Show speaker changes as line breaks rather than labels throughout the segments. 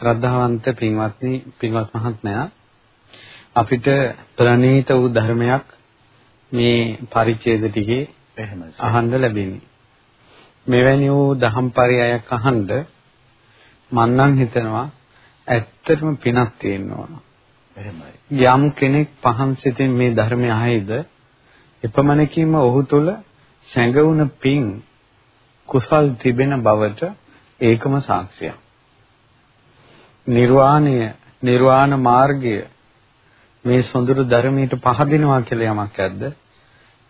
ශ්‍රද්ධාවන්ත පින්වත්නි පින්වත් මහත්මයා අපිට ප්‍රණීත වූ ධර්මයක් මේ පරිච්ඡේද ටිකේ අහන්න ලැබෙන්නේ. මෙවැනි වූ දහම් පරයයක් අහන්න මම නම් හිතනවා ඇත්තටම පිනක් තියෙන්න ඕන. එහෙමයි. යම් කෙනෙක් පහන් සිතින් මේ ධර්මය අහයිද එපමණකින්ම ඔහු තුල සැඟවුණ පින් කුසල් තිබෙන බවට ඒකම සාක්ෂියක්. නිර්වාණය, නිර්වාණ මාර්ගය මේ සොඳුරු ධර්මයට පහදිනවා කියලා යමක් ඇද්ද?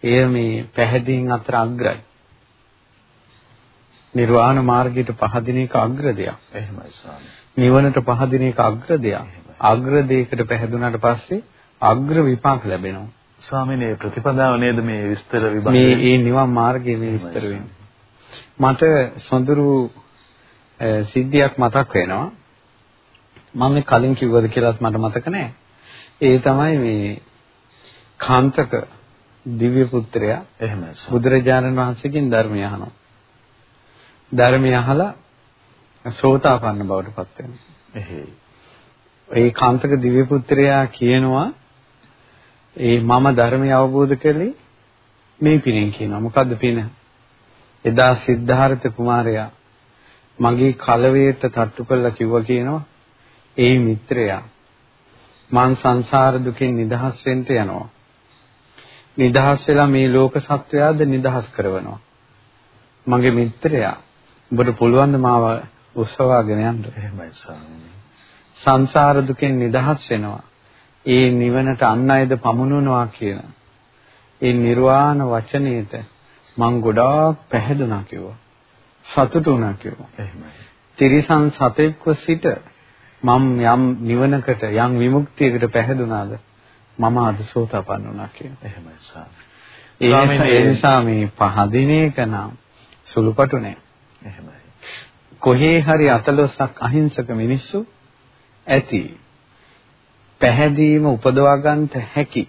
එය මේ පැහැදීන් අතර අග්‍රයි. නිර්වාණ මාර්ගයට පහදින එක අග්‍ර දෙයක්.
එහෙමයි ස්වාමී.
නිවනට පහදින එක අග්‍ර දෙයක්. අග්‍ර දෙයකට පැහැදුනාට පස්සේ අග්‍ර විපාක ලැබෙනවා.
ස්වාමීනි ප්‍රතිපදාව නේද මේ විස්තර විභාගය?
මේ ඒ නිවන් මාර්ගයේ මේ විස්තර වෙන්නේ. මට සොඳුරු සිද්ධියක් මතක් වෙනවා. මම මේ කලින් කිව්වද කියලාත් මට මතක නැහැ. ඒ තමයි මේ කාන්තක දිව්‍ය පුත්‍රයා
එහෙමයි
බුදුරජාණන් වහන්සේගෙන් ධර්මය අහනවා. ධර්මය අහලා සෝතාපන්න බවට පත් වෙනවා.
එහෙයි.
ඒ කාන්තක දිව්‍ය පුත්‍රයා කියනවා ඒ මම ධර්මය අවබෝධ කළේ මේ පිනෙන් කියනවා. මොකද්ද පින? එදා සිද්ධාර්ථ කුමාරයා මගේ කලවයට තට්ටු කළා කිව්වා කියනවා. ඒ මිත්‍රයා මං සංසාර දුකෙන් නිදහස් වෙන්න යනවා. නිදහස් වෙලා මේ ලෝක සත්වයාද නිදහස් කරවනවා. මගේ මිත්‍රයා ඔබට පුළුවන් ද මාව උස්සවාගෙන යන්න?
එහෙමයි ස්වාමීනි.
සංසාර දුකෙන් නිදහස් වෙනවා. ඒ නිවනට අන් අයද පමුණුනවා කියන ඒ නිර්වාණ වචනයේට මං ගොඩාක් පැහැදුනා කිව්වා. සතුටු වුණා කිව්වා.
එහෙමයි.
තිරිසන් සතෙක්ව සිට මම යම් නිවනකට යම් විමුක්තියකට පැහැදුනාද මම අද සෝතාපන්න වුණා කියලා.
එහෙමයි
ස්වාමීනි. ඒ නිසා මේ පහදින එක නම් සුළුපටු නෑ.
එහෙමයි.
කොහේ හරි අතලොස්සක් අහිංසක මිනිස්සු ඇති. පැහැදීම උපදවා ගන්නට හැකි.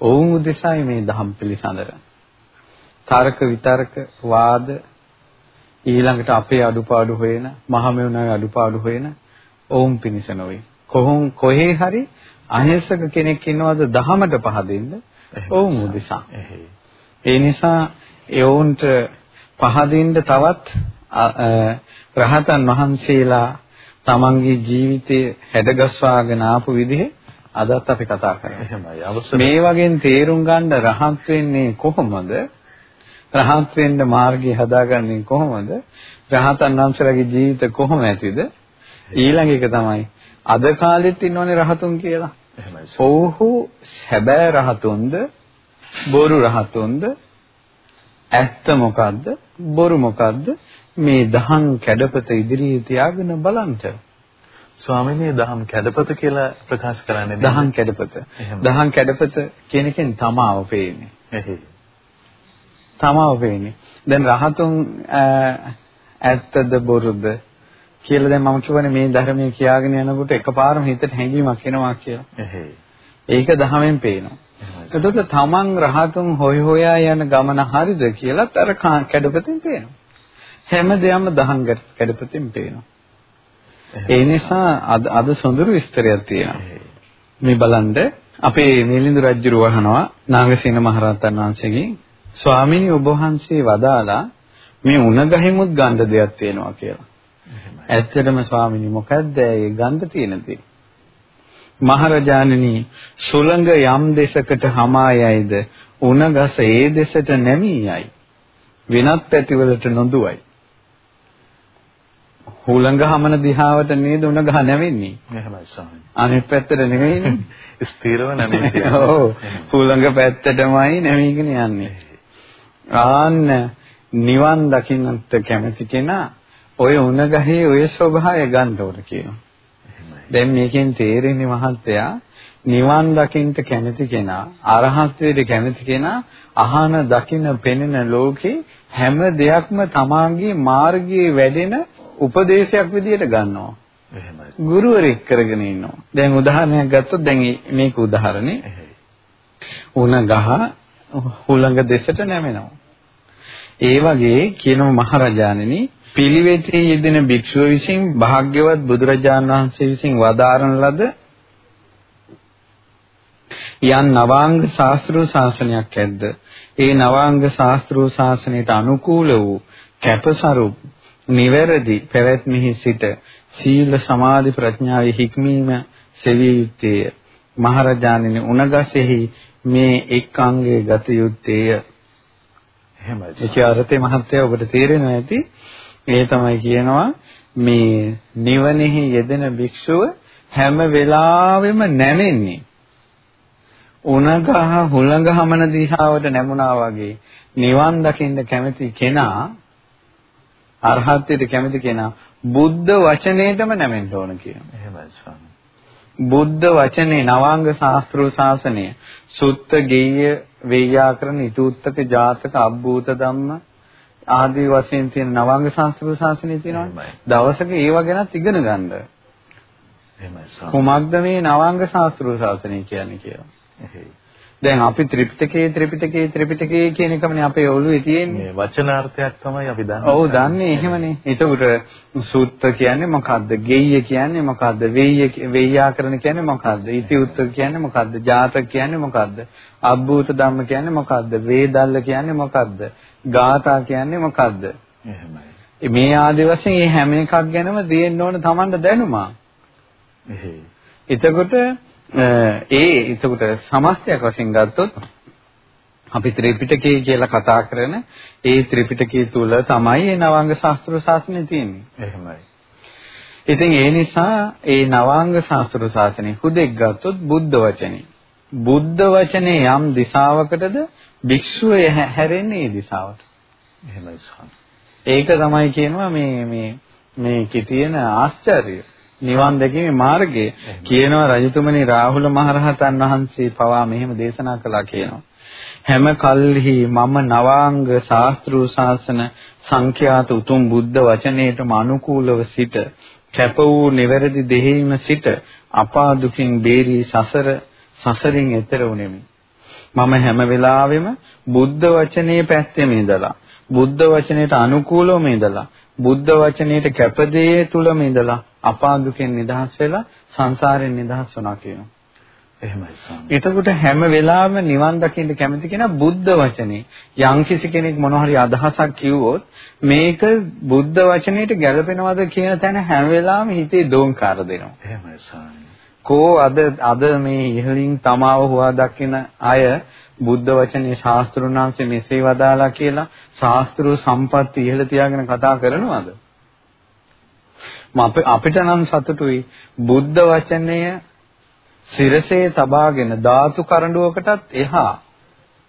ඔවුන් උදෙසායි මේ දහම් පිළිසඳර. තර්ක විතර්ක වාද ඊළඟට අපේ අඩුපාඩු හොයන මහමෙවුනාගේ අඩුපාඩු හොයන ඔවුන් පිණිස නොවේ. කොහොම කොහේ හරි අහිංසක කෙනෙක් ඉන්නවද දහමට පහදින්න ඔවුන් උදෙසා. ඒ නිසා ඒ ඔවුන්ට පහදින්න තවත් රහතන් වහන්සේලා තමන්ගේ ජීවිතයේ හැඩගස්වාගෙන ආපු විදිහ අදත් අපි කතා කරන්නේ.
එහෙමයි.
මේ වගේ තේරුම් ගන්න රහත් වෙන්නේ කොහොමද? රහත් වෙන්න මාර්ගය හදාගන්නේ කොහොමද? රහතන් වහන්සේලාගේ ජීවිත කොහොම ඇතිද? ඊළඟ එක තමයි අද කාලෙත් ඉන්නෝනේ රහතුන් කියලා.
එහෙමයි.
ඔව්හු හැබෑ රහතුන්ද බොරු රහතුන්ද? ඇත්ත මොකද්ද? බොරු මොකද්ද? මේ දහම් කැඩපත ඉදිරියේ තියාගෙන බලන්ට
ස්වාමීනි දහම් කැඩපත කියලා ප්‍රකාශ කරන්නේ
දහම් කැඩපත. දහම් කැඩපත කියන එකෙන් තමාව පේන්නේ. තමාව පේන්නේ. දැන් රහතුන් ඇත්තද බොරුද කියලා දැන් මම කියවනේ මේ ධර්මයේ කියාගෙන යනකොට එකපාරම හිතට හැඟීමක් එනවා කියලා. ඒක දහමෙන් පේනවා. එතකොට තමන් රහතුන් හොය හොයා යන ගමන හරිද කියලාත් අර කැඩපතින් පේනවා. හැම දෙයක්ම දහම් කැඩපතින් පේනවා. ඒ නිසා අද අද සොඳුරු විස්තරයක් තියෙනවා. මේ බලන්න අපේ මිලිඳු රජුර වහනවා නාගසේන මහරහතන් වහන්සේගෙන් ස්වාමීනි ඔබ වහන්සේ වදාලා මේ උණ ගහිමුත් ගන්න දෙයක් තියෙනවා කියලා. ඇත්තටම ස්වාමීනි මොකද්ද ඒ ගන්ධ තියෙන දේ? මහරජාණනි සුළඟ යම් දෙසකට hama යයිද උණගස ඒ දෙසට නැමී යයි. වෙනත් පැතිවලට නොදුවයි. හුළඟ හමන දිහාවට නේද උණගහ නැවෙන්නේ.
එහෙමයි ස්වාමීනි.
අනිත් පැත්තට නෙවෙයිනේ.
ස්ථිරව නැමෙන්නේ.
ඔව්. හුළඟ පැත්තටමයි නැමීගෙන යන්නේ. ආන්න නිවන් දකින්නට කැමති කෙනා ඔය උණ ගහේ ඔය ස්වභාවය ගන්න ඕන කියනවා. දැන් මේකෙන් තේරෙන්නේ මහත්තයා නිවන් දකින්න කැමති කෙනා අරහත්ත්වයට කැමති කෙනා අහන දකින්න පෙනෙන ලෝකේ හැම දෙයක්ම තමාගේ මාර්ගයේ වැඩෙන උපදේශයක් විදියට ගන්නවා.
එහෙමයි.
ගුරුවරයෙක් කරගෙන ඉන්නවා. දැන් උදාහරණයක් ගත්තොත් දැන් මේක උදාහරණේ. උණ ගහ හුළඟ දෙසට නැමෙනවා. ඒ වගේ කියනම මහරජාණෙනි පිළිවෙතේ යෙදෙන භික්ෂුව විසින් භාග්‍යවත් බුදුරජාණන් වහන්සේ විසින් වදාරන ලද යම් නවාංග ශාස්ත්‍රීය ශාසනයක් ඇද්ද? ඒ නවාංග ශාස්ත්‍රීය ශාසනයට අනුකූල වූ කැපසරු නිවැරදි පැවැත්මෙහි සිට සීල සමාධි ප්‍රඥාවේ හික්මීම සෙවිය යුත්තේය. මහරජාණෙනි උණගසෙහි මේ එක් අංගයේ ගත යුත්තේය. එහෙමයි. ඒ අර්ථේ මහත්ය ඔබට තේරෙනවා ඇති ඒ තමයි කියනවා මේ නිවනෙහි යෙදෙන භික්ෂුව හැම වෙලාවෙම නැමෙන්නේ උණගහ හුළඟහමන දිශාවට නැමුණා වගේ නිවන් දකින්න කැමති කෙනා අරහත්ත්වයට කැමති කෙනා බුද්ධ වචනේටම නැමෙන්න ඕන කියනවා.
එහෙමයි ස්වාමී.
බුද්ධ වචනේ නවාංග ශාස්ත්‍රීය ශාසනය සුත්ත ගෙය්‍ය වේයාකරණ ඉතුත්තක ජාතක අබ්බූත ධම්ම ආදී වශයෙන් තියෙන නවාංග ශාස්ත්‍රීය ශාසනය තියෙනවානේ. දවසක ඒව ගැනත් ඉගෙන ගන්න.
එහෙමයි.
කුමක්ද මේ නවාංග ශාස්ත්‍රීය ශාසනය කියන්නේ කියලා. දැන් අපි ත්‍රිපිටකයේ ත්‍රිපිටකයේ ත්‍රිපිටකයේ කියන එකමනේ අපේ ඔළුවේ තියෙන්නේ.
මේ වචනාර්ථයක් තමයි අපි දන්නේ.
ඔව් දන්නේ එහෙමනේ. එතකොට සූත්ත කියන්නේ මොකද්ද? ගෙය්‍ය කියන්නේ මොකද්ද? වෙය්‍ය වෙය්‍යාකරණ කියන්නේ මොකද්ද? ඉතිඋත්ත කියන්නේ මොකද්ද? ජාතක කියන්නේ මොකද්ද? අබ්බූත ධම්ම කියන්නේ මොකද්ද? වේදල්ල කියන්නේ මොකද්ද? ගාථා කියන්නේ මොකද්ද?
එහෙමයි.
මේ ආදි වශයෙන් මේ හැම එකක් ගැනම තියෙන්න ඕන Tamanට.
එහෙයි.
එතකොට ඒ එතකොට සමස්තයක් වශයෙන් ගත්තොත් අපි ත්‍රිපිටකය කියලා කතා කරන ඒ ත්‍රිපිටකය තුල තමයි මේ නවාංග ශාස්ත්‍ර ශාසනය තියෙන්නේ.
එහෙමයි.
ඉතින් ඒ නිසා ඒ නවාංග ශාස්ත්‍ර ශාසනය හුදෙක් ගත්තොත් බුද්ධ වචනේ. බුද්ධ වචනේ යම් දිශාවකටද භික්ෂුව හැරෙන්නේ ඒ දිශාවට.
එහෙමයි.
ඒක තමයි කියනවා මේ මේ මේකේ තියෙන ආශ්චර්යය. නිවන් දැකීමේ මාර්ගය කියනවා රජතුමනි රාහුල මහරහතන් වහන්සේ පවා මෙහෙම දේශනා කළා කියනවා. හැම කල්හි මම නවාංග ශාස්ත්‍රීය ශාසන සංඛ්‍යාත උතුම් බුද්ධ වචනයටම අනුකූලව සිට කැප වූ නිවැරදි දෙහිම සිට අපා දුකින් බේරී සසර සසරින් එතර වුනිමි. මම හැම වෙලාවෙම බුද්ධ වචනේ පැත්තෙම ඉඳලා බුද්ධ වචනයට අනුකූලවම ඉඳලා බුද්ධ වචනයට කැපදේ තුලම ඉඳලා අපා දුකෙන් නිදහස් වෙලා සංසාරයෙන් නිදහස් වුණා කියනවා.
එහෙමයි ස්වාමී.
එතකොට හැම වෙලාවෙම නිවන් දකින්න කැමති කෙනා බුද්ධ වචනේ යම් කිසි කෙනෙක් මොන හරි අදහසක් කිව්වොත් මේක බුද්ධ වචනේට ගැලපෙනවද කියන තැන හැම වෙලාවෙම හිතේ දෝංකාර දෙනවා.
එහෙමයි ස්වාමී.
කෝ අද අද මේ ඉහලින් තමාව හොවා දකින අය බුද්ධ වචනේ ශාස්ත්‍රුණාංශ මෙසේ වදාලා කියලා ශාස්ත්‍රීය සම්පatti ඉහළ තියාගෙන කතා කරනවද? අපිට නම් සතුටුයි බුද්ධ වචනය සිරසේ තබාගෙන ධාතු කරඬුවකටත් එහා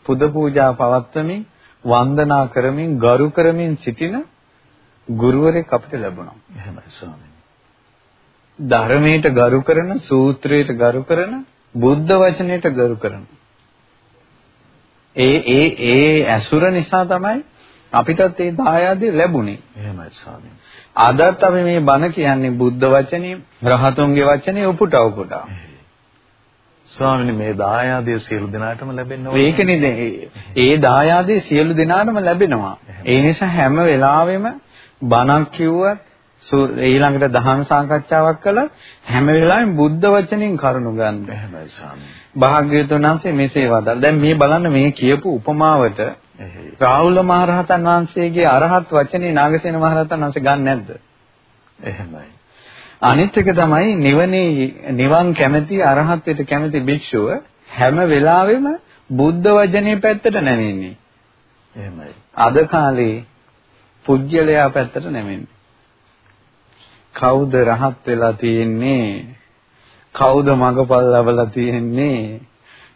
පුද පූජා පවත්වමින් වන්දනා කරමින් ගරු කරමින් සිටින ගුරුවරයෙක් අපිට ලැබුණා.
එහෙමයි ස්වාමීනි.
ධර්මයට ගරු කරන, සූත්‍රයට ගරු කරන, බුද්ධ වචනයට ගරු කරන. ඒ ඒ ඒ ඇසුර නිසා තමයි අපිටත් ඒ දායාදේ ලැබුණේ.
එහෙමයි ස්වාමීනි.
අදත් අපි මේ බණ කියන්නේ බුද්ධ වචනේ, රහතුන්ගේ වචනේ උපුටා උපුටා.
ස්වාමීනි මේ දායාදයේ සියලු දෙනාටම ලැබෙන්න ඕනේ.
ඒකනේ ඒ දායාදයේ සියලු දෙනාටම ලැබෙනවා. ඒ නිසා හැම වෙලාවෙම බණක් කිව්වත් ඊළඟට දහම් සාකච්ඡාවක් කළා හැම වෙලාවෙම බුද්ධ වචනෙන් කරුණු ගන්න.
එහෙමයි ස්වාමී.
භාග්‍යවතුන් වහන්සේ මෙසේ වදාළ. දැන් මේ බලන්න මේ කියපු උපමාවට රාහුල මහරහතන් වහන්සේගේ අරහත් වචනේ නාගසේන මහරහතන් වහන්සේ ගන්න නැද්ද?
එහෙමයි.
අනිත් එක තමයි නිවනේ නිවන් කැමැති අරහත්ත්වයට කැමැති භික්ෂුව හැම වෙලාවෙම බුද්ධ වචනේ පැත්තට නැවෙන්නේ.
එහෙමයි.
අද කාලේ පුජ්‍යලයා පැත්තට නැවෙන්නේ. කවුද රහත් වෙලා තියෙන්නේ? කවුද මඟපල් ලැබලා තියෙන්නේ?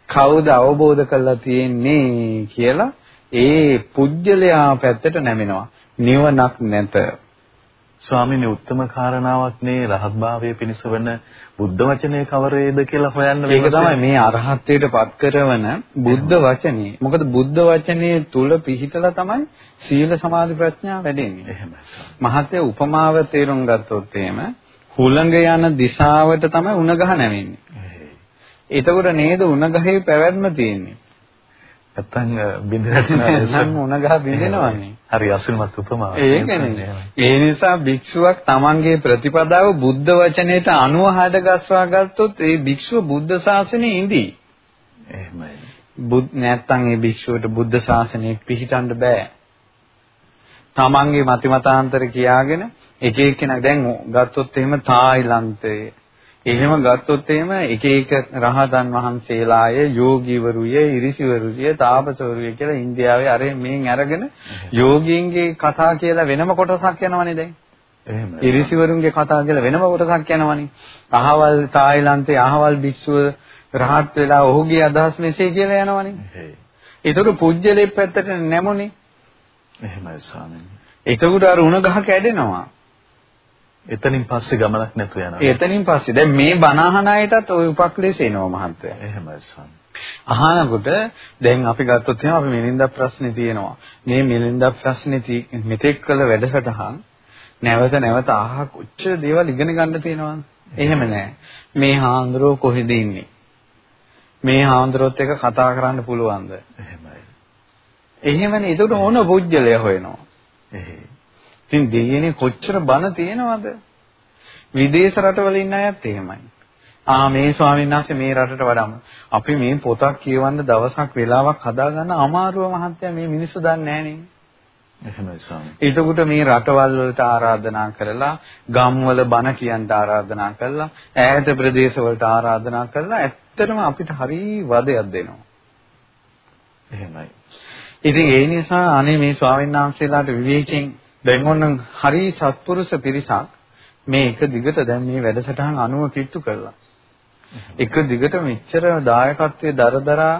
කවුද අවබෝධ කරලා තියෙන්නේ කියලා ඒ පුජ්‍යලයා පැත්තට නැමෙනවා. නිවනක් නැත.
ස්වාමීනි උත්තම කාරණාවක් නේ රහත්භාවයේ පිණිස වන බුද්ධ වචනේ කවරේද කියලා හොයන්න
මේක තමයි මේ අරහත්ත්වයට පත් කරන බුද්ධ වචනේ. මොකද බුද්ධ වචනේ තුල පිහිටලා තමයි සීල සමාධි ප්‍රඥා වැඩෙන්නේ.
එහෙමයි.
මහත්ය උපමාව තේරුම් ගත්තොත් එහෙම හුළඟ යන දිශාවට තමයි උණ ගහ නැවෙන්නේ. එතකොට නේද උණ ගහේ පැවැත්ම තියෙන්නේ.
නැත්තම් බින්දෙනවා
නම් මොන ගහ බින්දෙනවන්නේ.
හරි අසිරිමත් උපමාවක්.
ඒකනේ. ඒ නිසා භික්ෂුවක් තමන්ගේ ප්‍රතිපදාව බුද්ධ වචනයට අනුව හදගස්වා ගත්තොත් ඒ භික්ෂුව බුද්ධ ශාසනයේ ඉඳී.
එහෙමයි.
බුද් නැත්තම් ඒ භික්ෂුවට බුද්ධ ශාසනය පිහිටන්න බෑ. තමන්ගේ මතිමතාන්තර කියාගෙන එක එක්කෙනා දැන් ගත්තොත් එහෙම තායිලන්තයේ එහෙම ගත්තොත් එහෙම එක එක රහතන් වහන්සේලාය යෝගීවරුය ඉරිසිවරුය තාපසවරුය කියලා ඉන්දියාවේ අර මේන් අරගෙන යෝගීන්ගේ කතා කියලා වෙනම කොටසක් යනවනේ දැන්. එහෙම. ඉරිසිවරුන්ගේ කතා කියලා වෙනම කොටසක් යනවනේ. අහවල් තායිලන්තයේ අහවල් භික්ෂුව රහත් වෙලා ඔහුගේ අදහස් මෙසේ කියලා යනවනේ. ඒතකොට පුජ්‍යලේ පැත්තට නැමුනේ.
එහෙමයි ස්වාමීනි.
එතකොට අර උණ ගහ කැඩෙනවා
එතනින් පස්සේ ගමනක් නැතු යනවා.
එතනින් පස්සේ දැන් මේ බණහන අයටත් ওই උපක්ලේශ එනවා මහත්තයා.
එහෙමයි සම්.
අහනකොට දැන් අපි ගත්තොත් එහෙනම් අපි මිලින්ද ප්‍රශ්නේ තියෙනවා. මේ මිලින්ද ප්‍රශ්නේ මෙතෙක් කළ වැඩසටහන් නැවත නැවත අහ කොච්චර දේවල් ඉගෙන ගන්න තියෙනවද? එහෙම නෑ. මේ හාන්දරෝ කොහෙද ඉන්නේ? මේ හාන්දරොත් එක කතා කරන්න පුළුවන්ද?
එහෙමයි.
එහෙමනේ. ඒකට ඕන පුජ්‍යලය හොයනවා.
එහෙයි.
ඉතින් දෙයනේ කොච්චර බන තියෙනවද? විදේශ රටවල ඉන්න අයත් එහෙමයි. ආ මේ ස්වාමීන් වහන්සේ මේ රටට වඩාම අපි මේ පොතක් කියවන්න දවසක් වෙලාවක් හදාගන්න අමාරුව මහත්තයා මේ මිනිස්සු දන්නේ නැහනේ.
එහෙමයි ස්වාමී.
එතකොට මේ රටවල් වලට ආරාධනා කරලා ගම්වල බණ කියන්න ආරාධනා කරලා ඈත ප්‍රදේශ වලට ආරාධනා කරලා ඇත්තටම අපිට හරි වදයක් දෙනවා.
එහෙමයි.
ඉතින් ඒ නිසා අනේ මේ ස්වාමීන් වහන්සේලාට විවේකයෙන් දැන් ඔන්න හරි සත්පුරුෂ පිරිසක් මේ එක දිගට දැන් මේ වැඩසටහන් අනුව කිට්ටු කරලා එක දිගට මෙච්චර දායකත්වයේ දරදරා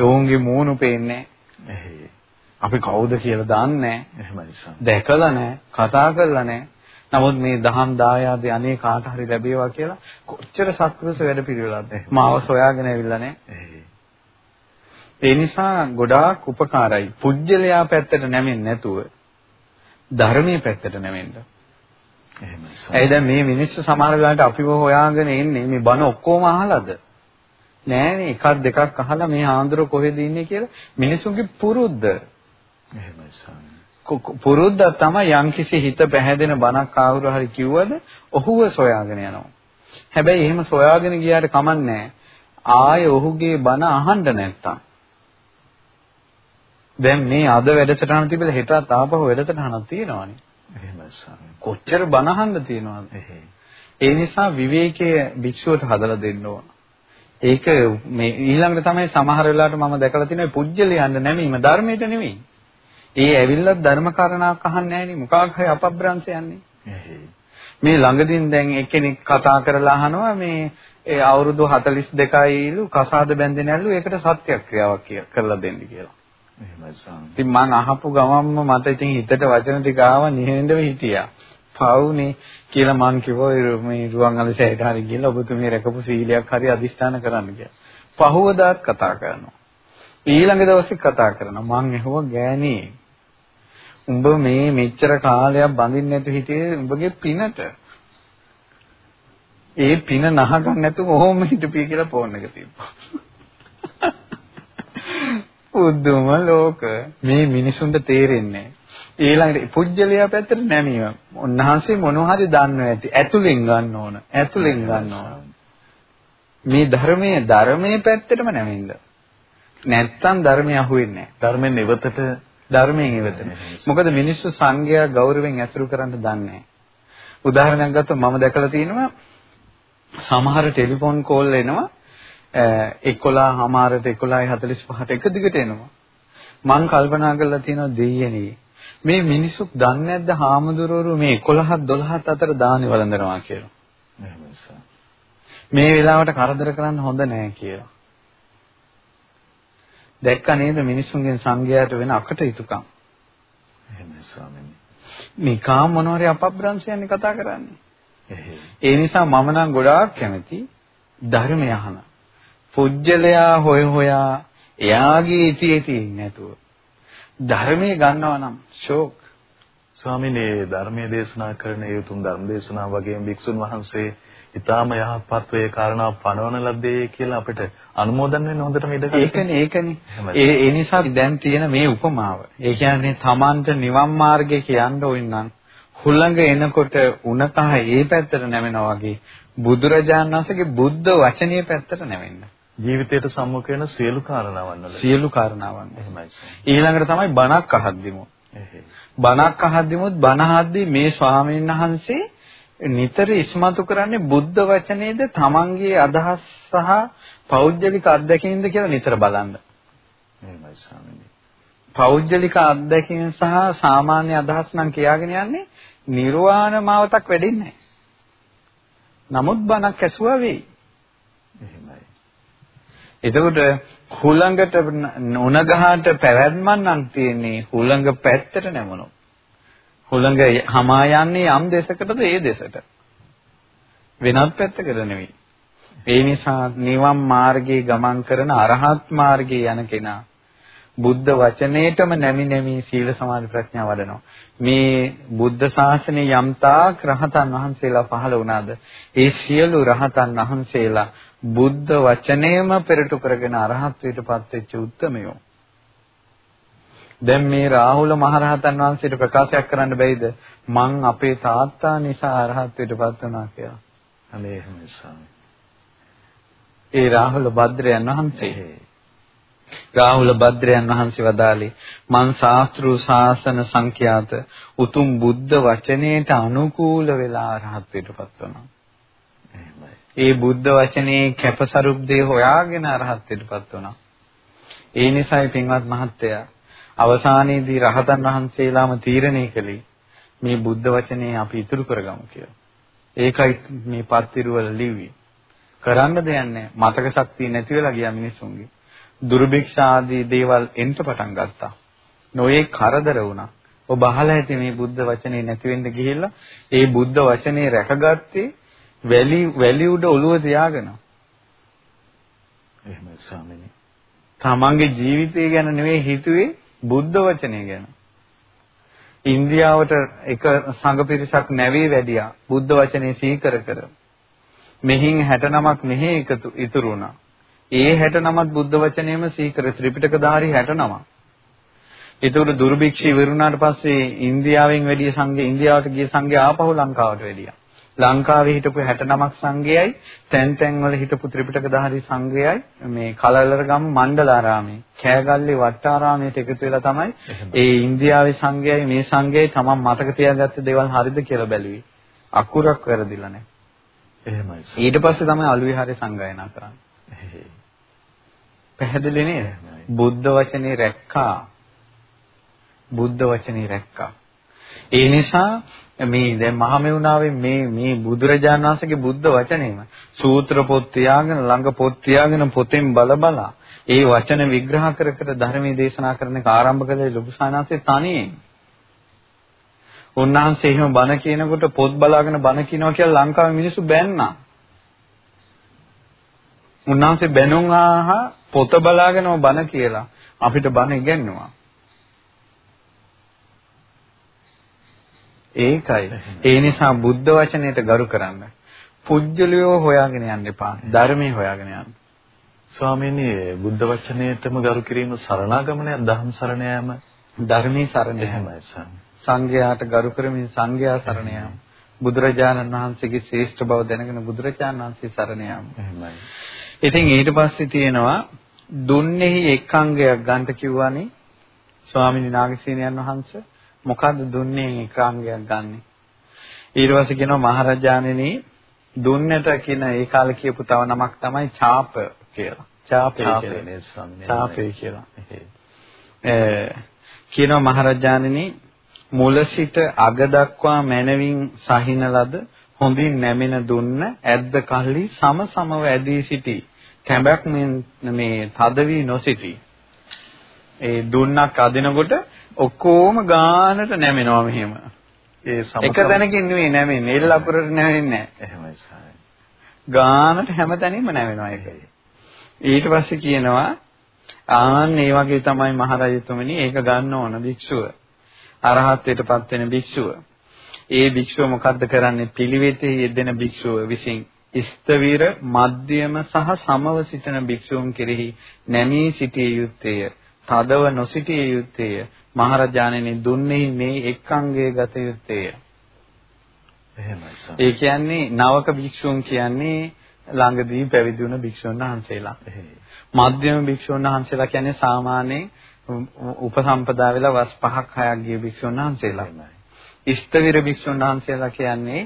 ඔවුන්ගේ මූණු පේන්නේ අපි කවුද කියලා දන්නේ
නැහැ.
දැකලා නැහැ, කතා කරලා නැහැ. නමුත් මේ දහම් දායාදේ අනේ කාට හරි ලැබේවා කියලා කොච්චර සත්පුරුෂ වැඩ පිළිවෙලක්ද. මාව සොයාගෙන ඇවිල්ලා නැහැ. ඒ නිසා ගොඩාක් උපකාරයි. පුජ්‍යලයා පැත්තට නැමෙන්නේ නැතුව ධර්මයේ පැත්තට නෙවෙන්න. එහෙමයි. ඒ දැන් මේ මිනිස්සු සමහර වෙලාවට අපිව හොයාගෙන ඉන්නේ මේ බණ ඔක්කොම අහලාද? නෑනේ එකක් දෙකක් අහලා මේ ආන්දර කොහෙද ඉන්නේ කියලා මිනිසුන්ගේ පුරුද්ද.
එහෙමයි ස්වාමී.
පුරුද්ද තමයි යම්කිසි හිත පැහැදෙන බණක් ආවුරු හරි කිව්වද ඔහුව සොයාගෙන යනවා. හැබැයි එහෙම සොයාගෙන ගියාට කමන්නේ ආයේ ඔහුගේ බණ අහන්න නැත්තම් දැන් මේ අද වැඩසටහන තිබෙලා හෙටත් ආපහු වැඩසටහනක් තියෙනවානේ.
එහෙමයි ස්වාමී.
කොච්චර බනහන්න තියෙනවද? ඒ නිසා විවේකයේ භික්ෂුවට හදලා දෙන්න ඕන. ඒක මේ ඊළඟට තමයි සමහර වෙලාවට මම දැකලා තියෙනවා පුජ්‍යලියන්න නැමීම ධර්මයට නෙවෙයි. ඒ ඇවිල්ලා ධර්ම කාරණාවක් අහන්නේ නැහෙනි මොකක් හරි අපබ්‍රංශ යන්නේ. මේ ළඟදීන් දැන් එක්කෙනෙක් කතා කරලා අහනවා මේ ඒ අවුරුදු 42යිලු කසාද බැඳෙන ඇල්ලු ඒකට සත්‍යක්‍රියාවක් කරලා දෙන්න කියලා.
එහෙමයි සාමි.
ඉතින් මං අහපු ගමන්ම මට ඉතින් හිතට වචන ටික ආව නිහෙන්දව හිටියා. පවුනේ කියලා මං කිව්වා මේ රුවන් අලසයට හරි ගිහලා ඔබතුමිය රැකපු සීලයක් හරි අදිෂ්ඨාන කරන්න කියලා. පහවදාත් කතා කරනවා. ඊළඟ දවසේ කතා කරනවා. මං ඇහුවා ගෑණී උඹ මේ මෙච්චර කාලයක් බඳින්න නැතු හිටියේ උඹගේ පිනට. ඒ පින නහගන්න නැතුව ඔහොම හිටපිය කියලා ෆෝන් එක තිබ්බා. පුදුම ලෝක මේ මිනිසුන්ට තේරෙන්නේ ඊළඟට පුජ්‍යලියා පැත්තට නැමීම. උන්වහන්සේ මොනවා හරි දන්නවා ඇති. ඇතුලෙන් ගන්න ඕන. ඇතුලෙන් ගන්න ඕන. මේ ධර්මයේ ධර්මයේ පැත්තටම නැමෙන්න. නැත්තම් ධර්මය අහුවෙන්නේ නැහැ.
ධර්මයෙන් ඉවතට
ධර්මයෙන් ඉවතට. මොකද මිනිස්සු සංඝයා ගෞරවයෙන් ඇසුරු කරන්න දන්නේ. උදාහරණයක් ගත්තොත් මම දැකලා තියෙනවා සමහර ටෙලිෆෝන් කෝල් එනවා 11 හමාරට 11:45ට එක දිගට එනවා. මං කල්පනා කරලා තියෙනවා දෙයියනේ මේ මිනිස්සු දන්නේ නැද්ද හාමුදුරුවෝ මේ 11 12 අතර දානි වළඳනවා කියලා. මේ වෙලාවට කරදර කරන්න හොඳ නෑ කියලා. දැක්ක නේද මිනිස්සුන්ගෙන් සංඝයාට වෙන අකටයුතුකම්.
එහෙමයි ස්වාමීනි.
මේ කාම මොනවාරි අපබ්‍රංශයන්නේ කතා කරන්නේ. ඒ නිසා මම නම් ගොඩාක් කැමති ධර්මය අහන. පුජ්‍යලයා හොය හොයා එයාගේ ඉතියේ තියෙන්නේ නැතුව ධර්මයේ ගන්නවා නම් ෂෝක්
ස්වාමිනේ ධර්මයේ දේශනා කරන ඒ උතුම් ධර්ම දේශනාව වගේම භික්ෂුන් වහන්සේ ඊටාම යහපත් වේ කාරණා පණවන ලද්දේ කියලා අපිට අනුමෝදන් වෙන්න හොඳටම ඉඩ
ඒකනේ ඒකනේ. ඒ ඒ නිසා දැන් තියෙන මේ උපමාව. ඒ කියන්නේ Tamanට නිවන් මාර්ගය කියන්න ඕින්නම් හුළඟ එනකොට උණකහ ඒ පැත්තට නැවෙනවා වගේ බුදුරජාණන් වහන්සේගේ බුද්ධ වචනේ පැත්තට නැවෙන්න.
ජීවිතයට සම්මුඛ වෙන සියලු කාරණාවන් වල
සියලු කාරණාවන්
එහෙමයි.
ඊළඟට තමයි බණක් අහද්දිමු. බණක් අහද්දිමුත් බණ අහද්දී මේ ස්වාමීන් වහන්සේ නිතර ඉස්මතු කරන්නේ බුද්ධ වචනේද තමන්ගේ අදහස් සහ පෞද්ගලික අත්දැකීම්ද කියලා නිතර බලන්න.
එහෙමයි ස්වාමීනි.
පෞද්ගලික අත්දැකීම් සහ සාමාන්‍ය අදහස් නම් කියාගෙන යන්නේ නිර්වාණ මාවතක් වෙඩින්නේ නමුත් බණක් ඇසුවා වෙයි.
එහෙමයි.
එතකොට හුළඟට උණගහට පැවැත්මක් නම් තියෙන්නේ හුළඟ පැත්තට නැමනොත්. හුළඟ hama යන්නේ යම් දෙසකටද ඒ දෙසට. වෙනත් පැත්තකට නෙවෙයි. ඒ නිසා නිවන් මාර්ගයේ ගමන් කරන අරහත් මාර්ගයේ යන කෙනා බුද්ධ වචනේටම නැමි නැමි සීල සමාධි ප්‍රඥා වඩනවා. මේ බුද්ධ ශාසනයේ යම්තාක් රහතන් වහන්සේලා පහළ වුණාද? ඒ සියලු රහතන් වහන්සේලා බුද්ධ වචනේම පෙරටු කරගෙන අරහත්ත්වයට පත්වෙච්ච උත්තමයෝ. දැන් මේ රාහුල මහරහතන් වහන්සේට ප්‍රකාශයක් කරන්න බැයිද? මං අපේ තාත්තා නිසා අරහත්ත්වයට පත් වුණා කියලා.
අනේ ස්වාමී.
ඒ රාහුල භද්‍රයන් වහන්සේ රාහුල භද්‍රයන් වහන්සේ වදාළේ මං ශාස්ත්‍රු ශාසන සංඛ්‍යාත උතුම් බුද්ධ වචනයට අනුකූල වෙලා අරහත්ත්වයටපත් වුණා. ඒ බුද්ධ වචනේ කැපසරුප් දේ හොයාගෙන අරහත්ත්වයටපත් වුණා. ඒ නිසායි පින්වත් මහත්තයා අවසානයේදී රහතන් වහන්සේලාම තීරණය කළේ මේ බුද්ධ වචනේ අපි ඉතුරු කරගමු කියලා. ඒකයි මේ පත්තිරුවල ලිව්වේ. කරන්න දෙයක් නැහැ. මතක ශක්තිය නැති වෙලා ගියා මිනිස්සුන්ගේ. දුර්භික්ෂ ආදී දේවල් එන්න පටන් ගත්තා. නොයේ කරදර වුණා. ඔබ අහලා ඇති මේ බුද්ධ වචනේ නැති වෙන්න ගිහිල්ලා ඒ බුද්ධ වචනේ රැකගත්තේ වැලි වැලි උඩ ඔළුව තියාගෙන.
එහෙමයි ස්වාමීනි.
තමන්ගේ ජීවිතය ගැන නෙවෙයි හිතුවේ බුද්ධ වචනේ ගැන. ඉන්දියාවට එක සංඝ පිරිසක් නැවේ වැඩියා බුද්ධ වචනේ සීකර කර. මෙහින් 69ක් මෙහි එකතු ඉතුරු වුණා. ඒ 69ත් බුද්ධ වචනේම සීකර ත්‍රිපිටකධාරී 69. ඒතකොට දුර්භික්ෂී විරුණාට පස්සේ ඉන්දියාවෙන් වැඩි සංඝ ඉන්දියාවට ගිය සංඝයා ආපහු ලංකාවට වැඩියා. ලංකාවේ හිටපු 69ක් සංඝයයි තැන් තැන් වල හිටපු ත්‍රිපිටකධාරී සංඝයයි මේ කලලරගම මණ්ඩලාරාමේ කෑගල්ලේ වට්ටාරාමයට එකතු වෙලා තමයි ඒ ඉන්දියාවේ සංඝයයි මේ සංඝයයි තමන් මතක තියාගත්ත දේවල් හරිද කියලා බැලුවේ. අකුරක් වැරදිලා නැහැ.
එහෙමයි.
ඊට පස්සේ තමයි අලුවිහාරේ සංගායනා කරන්නේ. පැහැදිලි නේද? බුද්ධ වචනේ රැක්කා. බුද්ධ වචනේ රැක්කා. ඒ නිසා මේ දැන් මහමෙවුනාවේ මේ මේ බුදුරජාණන් වහන්සේගේ බුද්ධ වචනේම සූත්‍ර පොත් තියාගෙන ළඟ පොත් තියාගෙන පොතෙන් බල බලා ඒ වචන විග්‍රහ කර කර ධර්මයේ දේශනා කරන එක ආරම්භ කළේ ලොකු සානාසේ තනියෙන්. උන්වහන්සේ එහෙම බණ කියනකොට පොත් බලාගෙන බණ කියනවා කියලා ලංකාවේ මිනිස්සු බැන්නා. උන්වහන්සේ බැනුම් ආහා පොත බලාගෙනම බණ කියලා අපිට බණ ඉගැන්නුවා. ඒකයි. ඒ නිසා බුද්ධ වචනයට ගරු කරන්න. පුජ්‍යලියෝ හොයාගෙන යන්න එපා. ධර්මයේ හොයාගෙන යන්න.
ස්වාමීනි බුද්ධ වචනයටම ගරු කිරීම සරණාගමනය ධම්ම සරණ යාම
ධර්මයේ සරණ
එහෙමයි
සංඝයාට ගරු කරමින් සංඝයා සරණ යාම. බුදුරජාණන් වහන්සේගේ ශ්‍රේෂ්ඨ බව දැනගෙන බුදුරජාණන් වහන්සේ සරණ යාම.
එහෙමයි.
ඉතින් ඊට පස්සේ තියෙනවා දුන්නේහි එක් අංගයක් ගන්න කිව්වනේ ස්වාමීනි නාගසේනයන් වහන්සේ මොකද්ද දුන්නේ ඒකාංගයක් ගන්නෙ? ඊට පස්සේ කියනවා මහරජාණෙනි දුන්නට කියන ඒ කාලේ කියපු තව නමක් තමයි ඡාප කියලා. ඡාපේ කියලා. ඡාපේ කියලා. කියනවා මහරජාණෙනි මුල සිට අග දක්වා මනවින් සහින ලද හොඳින් නැමෙන දුන්න ඇද්ද කල්ලි සම සමව ඇදී සිටි. කැඹක් මේ තද වී නොසිටි ඒ දුන්නක් අදිනකොට ඔක්කොම ගානට නැමෙනවා මෙහෙම. ඒ එක තැනකින් නෙවෙයි නැමෙන්නේ. එල් අකුරට නැමෙන්නේ නැහැ.
එහෙමයි සාරයි.
ගානට හැමතැනින්ම නැවෙනවා ඒක. ඊට පස්සේ කියනවා ආන් ඒ වගේ තමයි මහරජතුමනි ඒක ගන්න ඕන භික්ෂුව. අරහත්ත්වයටපත් වෙන භික්ෂුව. ඒ භික්ෂුව මොකද්ද කරන්නේ? පිළිවෙතේ යෙදෙන භික්ෂුව විසින් ස්තවිර මධ්‍යම සහ සමව සිටින භික්ෂූන් කෙරෙහි නැමී සිටිය යුත්තේය. තදව නොසිටිය යුත්තේය. මහරජාණෙනි දුන්නේ මේ එක් අංගයේ ගත යුත්තේය.
එහෙමයි සර්.
ඒ කියන්නේ නවක භික්ෂූන් කියන්නේ ළඟදී පැවිදි වුණ භික්ෂුන් වහන්සේලා. මධ්‍යම භික්ෂුන් වහන්සේලා කියන්නේ සාමාන්‍යයෙන් උපසම්පදා වෙලා වස් පහක් හයක් ගිය භික්ෂුන් වහන්සේලා. ඉෂ්ඨවිර භික්ෂුන් වහන්සේලා කියන්නේ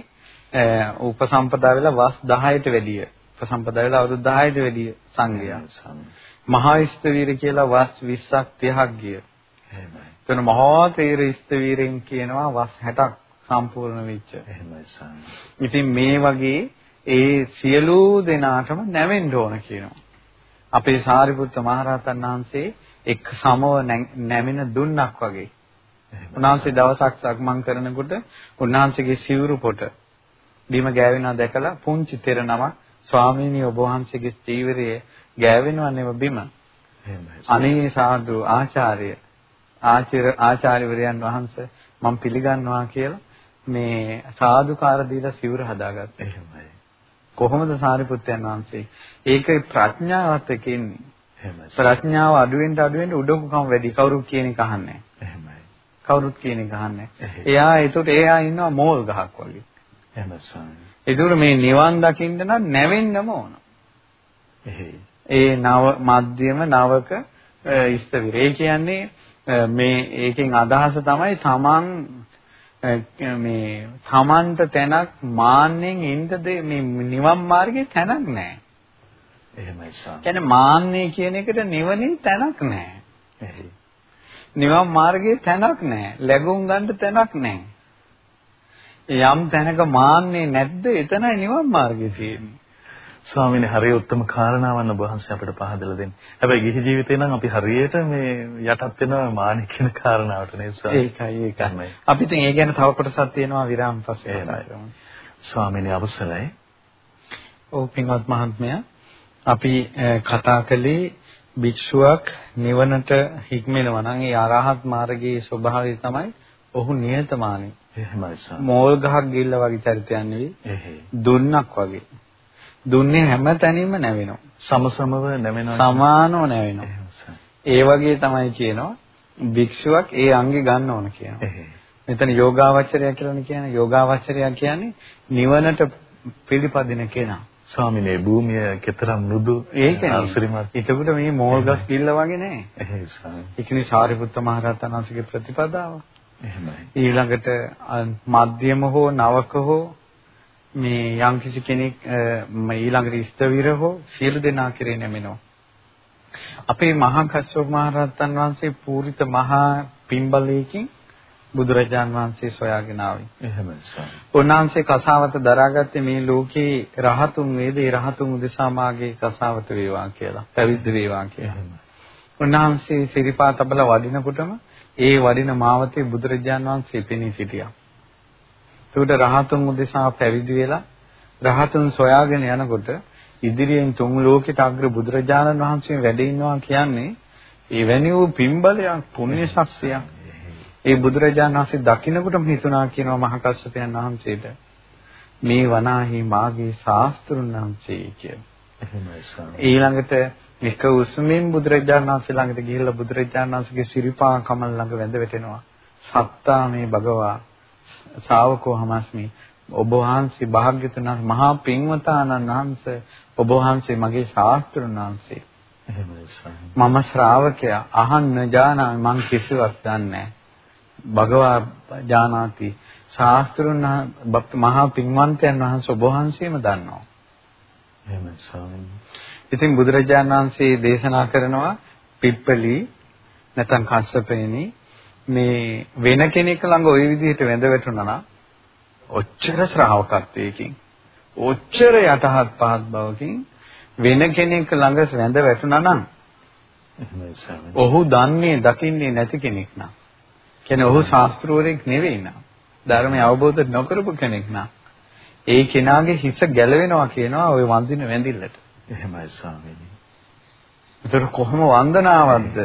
උපසම්පදා වෙලා වස් 10ට වැඩිය. උපසම්පදා වෙලා අවුරුදු 10ට වැඩිය සංඝයා. මහා ඉෂ්ඨවිර කියලා වස් 20ක් 30ක් ගිය.
එහෙමයි.
එතන මහා තේර ඉෂ්ඨවිරෙන් කියනවා වස් 60ක් සම්පූර්ණ වෙච්ච.
එහෙමයි සාම.
ඉතින් මේ වගේ ඒ සියලු දෙනාටම නැවෙන්න ඕන කියනවා. අපේ සාරිපුත්ත මහරහතන් වහන්සේ එක් සමව නැමෙන දුන්නක් වගේ. උන්වහන්සේ දවසක් සක්මන් කරනකොට උන්වහන්සේගේ සිවුරු පොට බිම ගෑවෙනවා දැකලා පුංචි තෙර නම ස්වාමීනි ඔබ වහන්සේගේ චීවරය ගෑවෙනවා නෙව බිම. අනේ සාදු ආචාර්ය ආචාර්ය ආචාර්යවරයන් වහන්සේ මම පිළිගන්නවා කියලා මේ සාදුකාර දීලා සිවුර හදාගත්තා.
එහෙමයි.
කොහොමද සාරිපුත්තයන් වහන්සේ? ඒක ප්‍රඥාවත් එක්ක ඉන්නේ. එහෙමයි. ප්‍රඥාව අඩුවෙන් අඩුවෙන් උඩඟුකම් වැඩි කවුරුත් කියන එක අහන්නේ
එහෙමයි.
කවුරුත් කියන එක අහන්නේ එයා ඒකට එයා ඉන්නවා මෝල් ගහක් වගේ.
ස්වාමී.
ඒකට මේ නිවන් දකින්න නම් නැවෙන්නම ඕන. ඒ නව මධ්‍යම නවක ඉස්තවිර. කියන්නේ මේ ඒකෙන් අදහස තමයි තමන් මේ තමන්ට තැනක් මාන්නෙන් ඉන්නද මේ නිවන් මාර්ගේ තැනක් නැහැ.
එහෙමයි සා.
කියන්නේ මාන්නේ කියන එකට නිවනින් තැනක් නැහැ. නිවන් මාර්ගයේ තැනක් නැහැ. ලැබුම් ගන්න තැනක් නැහැ. යම් තැනක මාන්නේ නැද්ද එතනයි නිවන් මාර්ගය තියෙන්නේ.
ස්වාමීනි හරිය උත්තම කාරණාවන් ඔබ වහන්සේ අපිට පහදලා දෙන්නේ. හැබැයි ගිහි ජීවිතේ නම් අපි හරියට මේ යටත් වෙනවා මානෙ කියන කාරණාවට නේද ස්වාමී?
ඒකයි ඒකයි. අපි ඉතින් ඒ ගැන තව කොටසක් තියෙනවා විරාම පස්සේ.
ස්වාමීනි අවසරයි.
ඔව් පින්වත් මහත්මයා අපි කතා කළේ භික්ෂුවක් නිවනට හික්මෙනවා නම් ඒ අරහත් මාර්ගයේ ස්වභාවය තමයි ඔහු නියතමානී.
එහෙමයි සර්.
මෝල් ගහක් ගිල්ල වගේ චරිතයක් නෙවෙයි. දුන්නක් වගේ. දුන්නේ හැම තැනින්ම නැවෙනවා.
සමසමව නැවෙනවා.
සමානව නැවෙනවා. ඒ වගේ තමයි කියනවා භික්ෂුවක් ඒ අංගේ ගන්න ඕන කියනවා. මෙතන යෝගාවචරය කියලානේ කියන්නේ යෝගාවචරය කියන්නේ නිවනට පිළිපදින කෙනා.
ස්වාමිනේ භූමිය කතරම් මෘදු
අසරිමත්. ඒකට මේ මෝල් ගස් කිල්ල වගේ නෑ.
එහෙයි ස්වාමී.
ඒකනේ සාරිපුත්ත මහ රහතන් වහන්සේගේ ප්‍රතිපදාව.
එහෙමයි.
ඊළඟට මධ්‍යම හෝ නවක හෝ මේ යම්කිසි කෙනෙක් ඊළඟට ඉස්තවිර හෝ සියලු දෙනා කෙරේ නැමෙනවා. අපේ මහා කස්සප මහ රහතන් වහන්සේ පූරිත මහා පින්බලයකින් බුදුරජාන් වහන්සේ සොයාගෙන ආවේ.
එහෙමයි.
උන්වහන්සේ කසාවත දරාගත්තේ මේ ලෝකේ රහතුන් වේදේ රහතුන් උදෙසා මාගේ කසාවත වේවා කියලා. පැවිද්ද වේවා කියලා. උන්වහන්සේ සිරිපා තබල වඩිනකොටම ඒ වඩින මාවතේ බුදුරජාන් වහන්සේ පෙනී සිටියා. ඒකට රහතුන් උදෙසා පැවිදි වෙලා රහතුන් සොයාගෙන යනකොට ඉදිරියෙන් තුන් ලෝකෙට අග්‍ර බුදුරජාණන් වහන්සේ වැඩ ඉන්නවා කියන්නේ එවැනි වූ පින්බලයක් පුණ්‍ය ශක්තියක්. ඒ බුදුරජාණන් වහන්සේ දකින්නකොටම හිතුණා කියනවා මහකස්සපයන් වහන්සේට මේ වනාහි මාගේ ශාස්ත්‍රුන් වහන්සේ කියලා. ඊළඟට එක උස්මින් බුදුරජාණන් වහන්සේ ළඟට ගිහිල්ලා බුදුරජාණන් වහන්සේගේ සිරිපා කමල් ළඟ වැඳ වැටෙනවා. සත්තා මේ භගවා ශාවකෝ හමස්මි. ඔබ වහන්සේ භාග්‍යතුන් මහා පින්වතානන් වහන්සේ ඔබ වහන්සේ මගේ ශාස්ත්‍රුන් වහන්සේ. මම ශ්‍රාවකයා. අහන්න ජානා මං කිසිවක් දන්නේ භගවා ජානාති. ශාස්ත්‍රුන් මහා පින්වන්තයන් වහන්සේ ඔබ වහන්සේම දන්නවා.
එහෙමයි ස්වාමීනි
ඉතින් බුදුරජාණන් වහන්සේ දේශනා කරනවා පිප්පලි නැත්නම් කස්සපේනි මේ වෙන කෙනෙක් ළඟ ওই විදිහට වැඳ වැටුණා නම් ඔච්චර ශ්‍රාවකත්වයකින් ඔච්චර යටහත් පහත් බවකින් වෙන කෙනෙක් ළඟ වැඳ වැටුණා නම් ඔහු දන්නේ දකින්නේ නැති කෙනෙක් නම් කියන්නේ ඔහු ශාස්ත්‍රවරයෙක් නෙවෙයි නම් ධර්මය අවබෝධ නොකරපු කෙනෙක් නම් ඒ කෙනාගේ හිස ගැලවෙනවා කියනවා ওই වන්දින වැඳිල්ලට.
එහෙමයි ස්වාමීනි.
ඒතර කොහොම වන්දනාවක්ද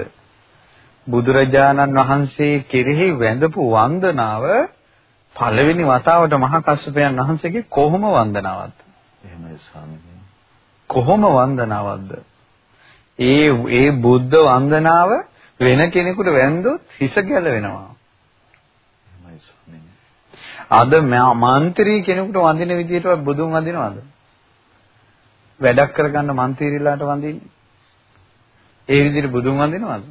බුදුරජාණන් වහන්සේ කෙරෙහි වැඳපු වන්දනාව පළවෙනි වතාවට මහා කස්සපයන් වහන්සේගේ කොහොම වන්දනාවක්ද?
එහෙමයි ස්වාමීනි.
කොහොම වන්දනාවක්ද? ඒ ඒ බුද්ධ වන්දනාව වෙන කෙනෙකුට වැන්දොත් හිස ගැලවෙනවා.
එහෙමයි ස්වාමීනි.
අද මන්ත්‍රී කෙනෙකුට වඳින විදිහටවත් බුදුන් වඳිනවද? වැඩක් කරගන්න මන්ත්‍රීලාට වඳින්නේ. ඒ විදිහට බුදුන් වඳිනවද?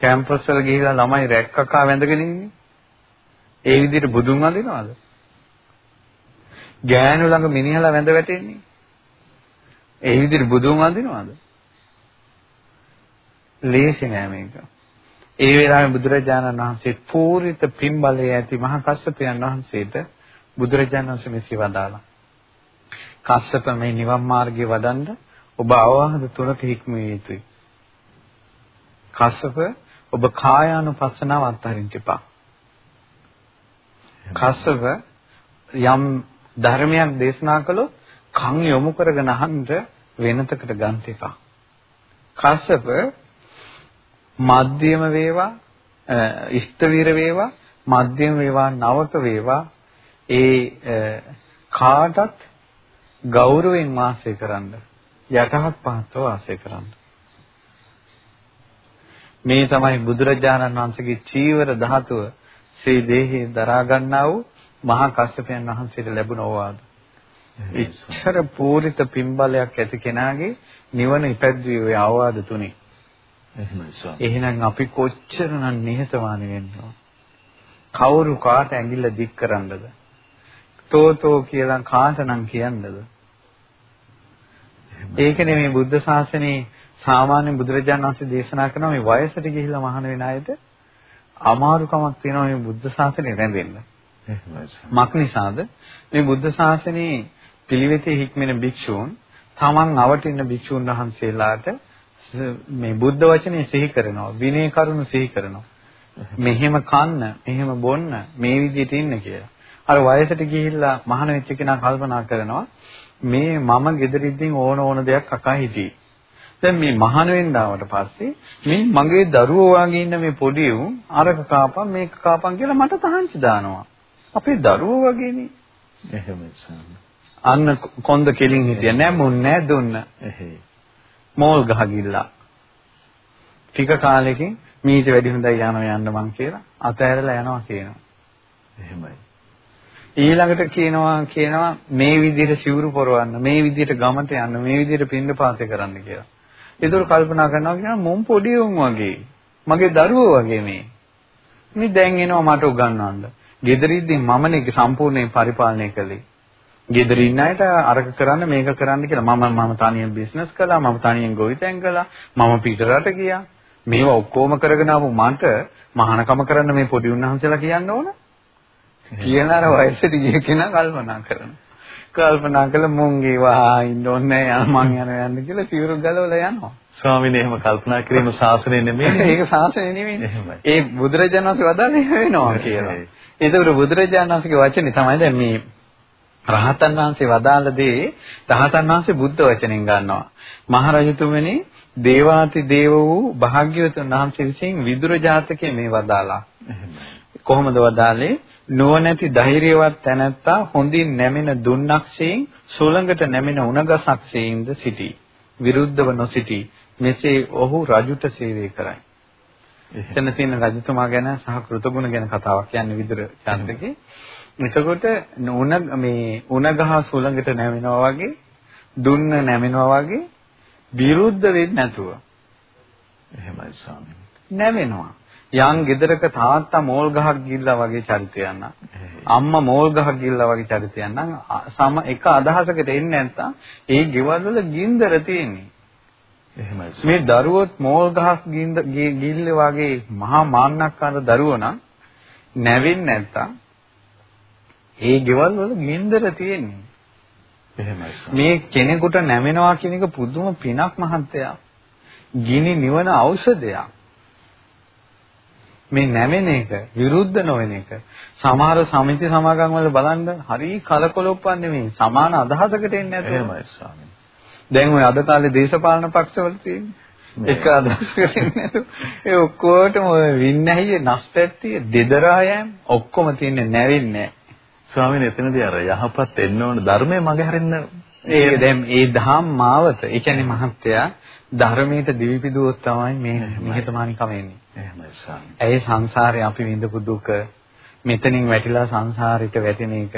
කැම්පස් වල ගිහිලා ළමයි රැක්කකා වැඳගෙන ඉන්නේ. ඒ විදිහට බුදුන් වඳිනවද? ගෑනු ළඟ මිනිහලා වැඳ වැටෙන්නේ. ඒ විදිහට බුදුන් වඳිනවද? ලේසි නෑ මේක. ඒ වෙලාවේ බුදුරජාණන් වහන්සේ පූරිත පින්බලයේ ඇති මහා කස්සපයන් වහන්සේට බුදුරජාණන් වහන්සේ මෙසේ වදාළා. කස්සප මේ නිවන් මාර්ගයේ වඩන්න ඔබ අවවාද තුනක හික්මිය යුතුයි. කස්සප ඔබ කායානුපස්සනාව අත්හරින්න එපා. කස්සප යම් ධර්මයක් දේශනා කළොත් කන් යොමු කරගෙන අහන්න වෙනතකට ගන්න එපා. කස්සප මධ්‍යම වේවා ඉෂ්ඨවීර වේවා මධ්‍යම වේවා නවක වේවා ඒ කාටත් ගෞරවයෙන් වාසය කරන්න යටහත් පහත්ව වාසය කරන්න මේ තමයි බුදුරජාණන් වහන්සේගේ චීවර ධාතුව ශ්‍රී දේහේ දරා ගන්නා වූ මහා කස්සපයන් වහන්සේට ලැබුණ ඕවාද. ඉච්ඡර පූරිත පින්බලයක් ඇති කෙනාගේ නිවන ඉපැද්දුවේ ඔය ආවාද තුනේ. එහෙනම් අපි කොච්චරනම් නිහතමානී වෙන්න කවුරු කාට ඇඟිල්ල දික් කරන්නද? තෝතෝ කියලා කාටනම් කියන්නද? ඒක නෙමෙයි බුද්ධ ශාසනයේ සාමාන්‍ය බුදුරජාණන් වහන්සේ දේශනා කරන මේ වයසට ගිහිල්ලා මහාන වෙන අයට අමාරුකමක් තියෙනවා මේ බුද්ධ ශාසනය රැඳෙන්න. මක් නිසාද? මේ බුද්ධ ශාසනයේ පිළිවෙතේ හික්මෙන භික්ෂූන් තමන් අවටින්න භික්ෂූන් වහන්සේලාට මේ බුද්ධ වචනේ සිහි කරනවා විනය කරුණු සිහි කරනවා මෙහෙම කන්න මෙහෙම බොන්න මේ විදිහට ඉන්න කියලා අර වයසට ගිහිල්ලා මහාන වෙච්ච කෙනා කල්පනා කරනවා මේ මම gederiddin ඕන ඕන දෙයක් අකා හිටියේ දැන් මේ මහාන වෙන්න ආවට පස්සේ මේ මගේ දරුවෝ වාගේ ඉන්න මේ පොඩි උන් අරක කාපන් මේක කාපන් කියලා මට තහංචි දානවා. අපේ දරුවෝ වගේනේ.
එහෙමයි
අන්න කොන්ද කෙලින් හිටිය නැමුන් නෑ දුන්න.
එහෙයි.
මෝල් ගහගිල්ලා. ටික කාලෙකින් මීට වැඩි හොඳයි යනවා යන්න මං කියලා අතෑරලා යනවා කියනවා.
එහෙමයි.
ඊළඟට කියනවා කියනවා මේ විදිහට සිවුරු පොරවන්න මේ විදිහට ගමට යන්න මේ විදිහට පින්න පාතේ කරන්න කියලා. ඒතර කල්පනා කරනවා කියනවා මොම් පොඩි උන් වගේ. මගේ දරුවෝ වගේ මේ. මේ දැන් එනවා මට උගන්වන්න. ගෙදරින්දී මමනේ සම්පූර්ණයෙන් පරිපාලනය කළේ. ගෙදරින් අයට අරක කරන්න මේක කරන්න කියලා මම මම තනියෙන් බිස්නස් කළා මම තනියෙන් ගොවිතැන් කළා මම පිටරට ගියා මේවා ඔක්කොම කරගෙන ආපු මට මහානකම කරන්න මේ පොඩි උන්වහන්සේලා කියන්න ඕන කියලා අර වයසට ගිය කෙනා කල්පනා කරනවා කල්පනා කළ මුංගේ වහා ඉන්න ඕනේ මං යන යන්න කියලා සිවුරු ගලවලා යනවා.
ස්වාමීනි එහෙම කල්පනා කිරීම සාසනය නෙමෙයි.
ඒක සාසනය නෙමෙයි. ඒ බුදුරජාණන් වහන්සේ වදාළේ වෙනවා කියලා. ඒතකොට බුදුරජාණන් වහන්සේගේ වචනේ තමයි දැන් මේ රහතන් වහන්සේ වදාළ දේ රහතන් වහන්සේ බුද්ධ වචනෙන් ගන්නවා. මහරජතුමනි දේවාති දේව වූ භාග්‍යවතුන් වහන්සේ විසින් විදුර ජාතකයේ මේ වදාලා. කොහොමද වදාලේ? නුවණැති ධෛර්යවත් තැනැත්තා හොඳින් නැමෙන දුන්නක්ෂයෙන් සුළඟට නැමෙන උණගසක්ෂයෙන්ද සිටී. විරුද්ධව නොසිටී. මෙසේ ඔහු රජුට සේවය කරයි. එතන තියෙන රජතුමා ගැන සහ කෘතගුණ ගැන කතාවක් කියන්නේ විදුර චන්ද්‍රකේ. එතකොට උණ මේ උණගහ සුළඟට නැමෙනවා වගේ දුන්න නැමෙනවා වගේ විරුද්ධ වෙන්නේ නැතුව.
එහෙමයි ස්වාමීනි.
නැමෙනවා. යම් ගෙදරක තාත්තා මෝල් ගහක් ගිල්ලා වගේ චරිතයක් නම් අම්මා මෝල් ගහක් ගිල්ලා වගේ චරිතයක් නම් සම එක අදහසකට එන්නේ නැත්තම් ඒ ගෙවල් වල ගින්දර තියෙන්නේ.
එහෙමයි.
මේ දරුවොත් මෝල් ගහක් ගිල්ල වගේ මහා මාන්නක්කාර දරුවෝ නම් නැවෙන්නේ නැත්තම් ඒ ගෙවල් වල ගින්දර තියෙන්නේ.
එහෙමයි
මේ කෙනෙකුට නැවෙනවා කියන එක පුදුම පිනක් මහත්තයා ගිනි නිවන ඖෂධයක් මේ නැමෙන එක විරුද්ධ නොවන එක සමහර සමිති සමාගම් වල බලන්න හරි කලකොලොප්පන් නෙමෙයි සමාන අදහසකට එන්නේ නැතුව.
එහෙමයි ස්වාමීනි.
දැන් ওই අද කාලේ දේශපාලන පක්ෂවල තියෙන්නේ එක අදහසකට එන්නේ නැතුව. ඒ ඔක්කොටම ඔය වින්නැහියේ නැස්පැත්තිය දෙදරායම් ඔක්කොම තියන්නේ නැවෙන්නේ.
ස්වාමීන් එතනදී අර යහපත් එන්න ඕන ධර්මයේ මගහැරෙන්න
ඒ දැන් ඒ දහම් මාවත ඒ කියන්නේ මහත්යා ධර්මයට දිවිපිදුවොත් තමයි මේ නිහතමානීකම එන්නේ.
එහෙමයි ස්වාමී.
ඒ සංසාරේ අපි විඳපු දුක මෙතනින් වැටිලා සංසාරිට වැටෙන එක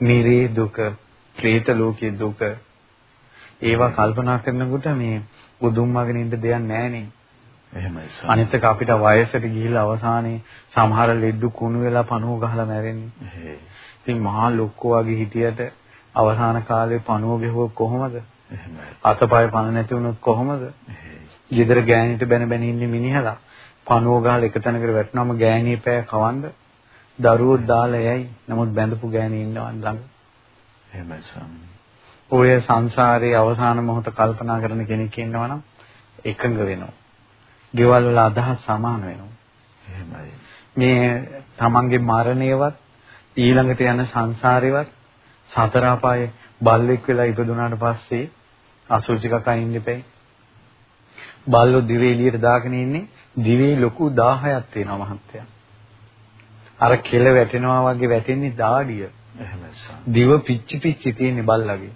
නිරේ දුක, പ്രേත ලෝකයේ දුක ඒවා කල්පනා කරනකොට මේ උදුම් මගෙන ඉන්න දෙයක් නැහනේ.
එහෙමයි සර්.
අනිත් එක අපිට වයසට ගිහිල්ලා අවසානයේ සමහර ලෙඩු කුණු වෙලා පණුව ගහලා මැරෙන්නේ. ඉතින් මහා ලොක්කෝ වගේ හිටියට අවසාන කාලේ පණුව ගෙහුවොත් කොහොමද? අතපය පණ නැති වුණොත් කොහොමද? ගෙදර ගෑණිට බැන බැන ඉන්නේ මිනිහලා. පණුව ගහලා එක තැනකට වැටුනම ගෑණිය පෑ කවන්න දරුවෝ දාලා යයි. නමුත් බැඳපු ගෑණි ඉන්නවන් ළඟ.
එහෙමයි ස්වාමී.
ඔය සංසාරයේ අවසාන මොහොත කල්පනා කරන කෙනෙක් ඉන්නවනම් එකඟ වෙනවා. ගෙවල් වල අදහස් සමාන වෙනවා.
එහෙමයි.
මේ තමන්ගේ මරණයවත් ඊළඟට යන සංසාරේවත් සතර අපායේ බල්ලෙක් වෙලා ඉපදුනාට පස්සේ අසුචි කකා ඉන්න එපේ. බල්ලෝ දිවේ එළියට දාගෙන ඉන්නේ දිවේ ලොකු 1000ක් තියෙනවා මහත්තයා. අර කෙල වැටෙනවා වගේ වැටෙන්නේ දාඩිය.
එහෙමයි.
දිව පිච්චි පිච්චි තියෙන බල්ලගේ.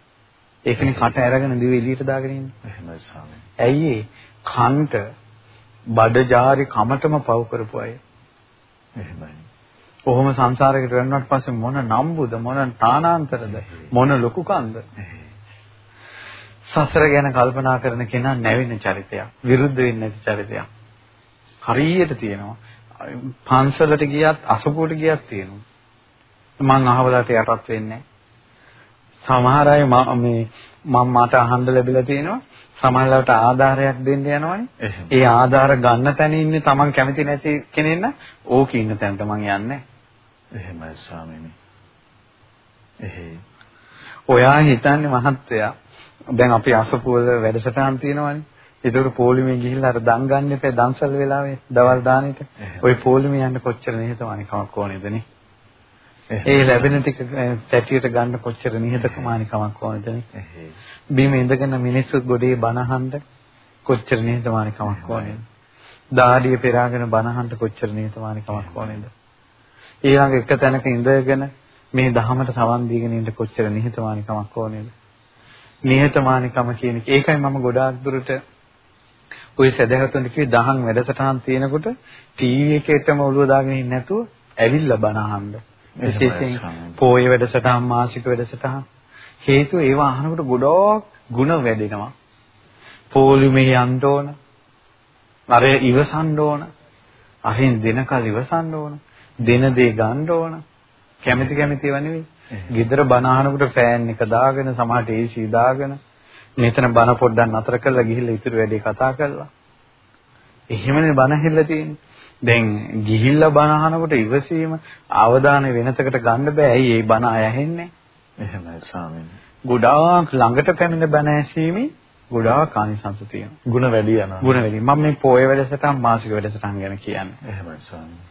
ඒකනේ කට අරගෙන දිව එළියට දාගෙන ඉන්නේ.
එහෙමයි සාම.
ඇයි ඒ කන්ට බඩජාරි කමටම පව් කරපු අය.
එහෙමයි.
කොහොම සංසාරයකට වැටුණාට පස්සේ මොන නම්බුද මොන තානාන්තරද මොන ලොකුකන්ද සසර ගැන කල්පනා කරන කෙනා නැවෙන චරිතයක් විරුද්ධ වෙන්නේ නැති චරිතයක්. හරියට තියෙනවා. පන්සලට ගියත් අසපුවට ගියත් තියෙනවා. මං අහවලට යටත් වෙන්නේ සමහර අය මේ මම මට අහන්න ලැබිලා තියෙනවා. සමහරවිට ආධාරයක් දෙන්න යනවනේ. ඒ ආධාර ගන්න තැන ඉන්නේ Taman කැමති නැති කෙනෙක් නම් ඕක ඉන්න තැනට මං යන්නේ
එහෙමයි ස්වාමීනි. එහෙයි.
ඔයා හිතන්නේ මහත්තයා දැන් අපි අසපුවල වැඩසටහන් තියෙනවනේ. ඒකට පොලිමේ ගිහිල්ලා අර දන් ගන්න එපා දන්සල් වෙලාවේ දවල් දාන එක. ওই පොලිමේ යන්න කොච්චර නිහතමානීකමක් ඕනේද නේ? ඒ ලැබෙන ටික පැටියට ගන්න කොච්චර නිහතමානීකමක් ඕනේද නේ? බිම ඉඳගෙන මිනිස්සු ගොඩේ බනහන්න කොච්චර නිහතමානීකමක් ඕනේද? දාඩිය පෙරාගෙන බනහන්න කොච්චර නිහතමානීකමක් ඕනේද? ඊළඟ එක තැනක ඉඳගෙන මේ ධහමට සවන් දීගෙන ඉන්න කොච්චර නිහතමානීකමක් ඕනේද? නිහතමානීකම කියන එක. ඒකයි මම ගොඩාක් දුරට ওই සදහතුන්ට කිව්වේ දහම් වැඩසටහන් තියෙනකොට ටීවී එකේටම ඔළුව දාගෙන ඉන්නේ නැතුව ඇවිල්ලා බණ අහන්න. විශේෂයෙන් පොයේ වැඩසටහන් මාසික වැඩසටහන් හේතුව ඒවා අහනකොට ගොඩක් ಗುಣ වැඩෙනවා. පොලිමේ යන්න ඕන. අර ඉවසන්න ඕන. අරින් දෙනකල් ඉවසන්න ඕන. දෙන දේ ගන්න ඕන. කැමැති කැමැති ඒවා නෙවෙයි. ගෙදර බණ අහනකොට ෆෑන් එක දාගෙන සමහරට AC දාගෙන මෙතන බණ පොඩ්ඩක් නතර කරලා ගිහිල්ලා ඉතුරු වැඩේ කතා කරලා. එහෙමනේ බණ හෙල්ල තියෙන්නේ. දැන් ගිහිල්ලා බණ අහනකොට ඉවසීම අවධානය වෙනතකට ගන්න බෑ. ඇයි ඒ බණ ඇහෙන්නේ?
එහෙමයි ස්වාමීනි.
ගොඩාක් ළඟට පැමිණ බණ ඇසීමේ ගොඩාක් ආනිසංස තියෙනවා.
ಗುಣ වැඩි යනවා.
ಗುಣ වැඩි. මම මේ පොයේ වැඩසටහන් මාසික වැඩසටහන් ගැන කියන්නේ.
එහෙමයි ස්වාමීනි.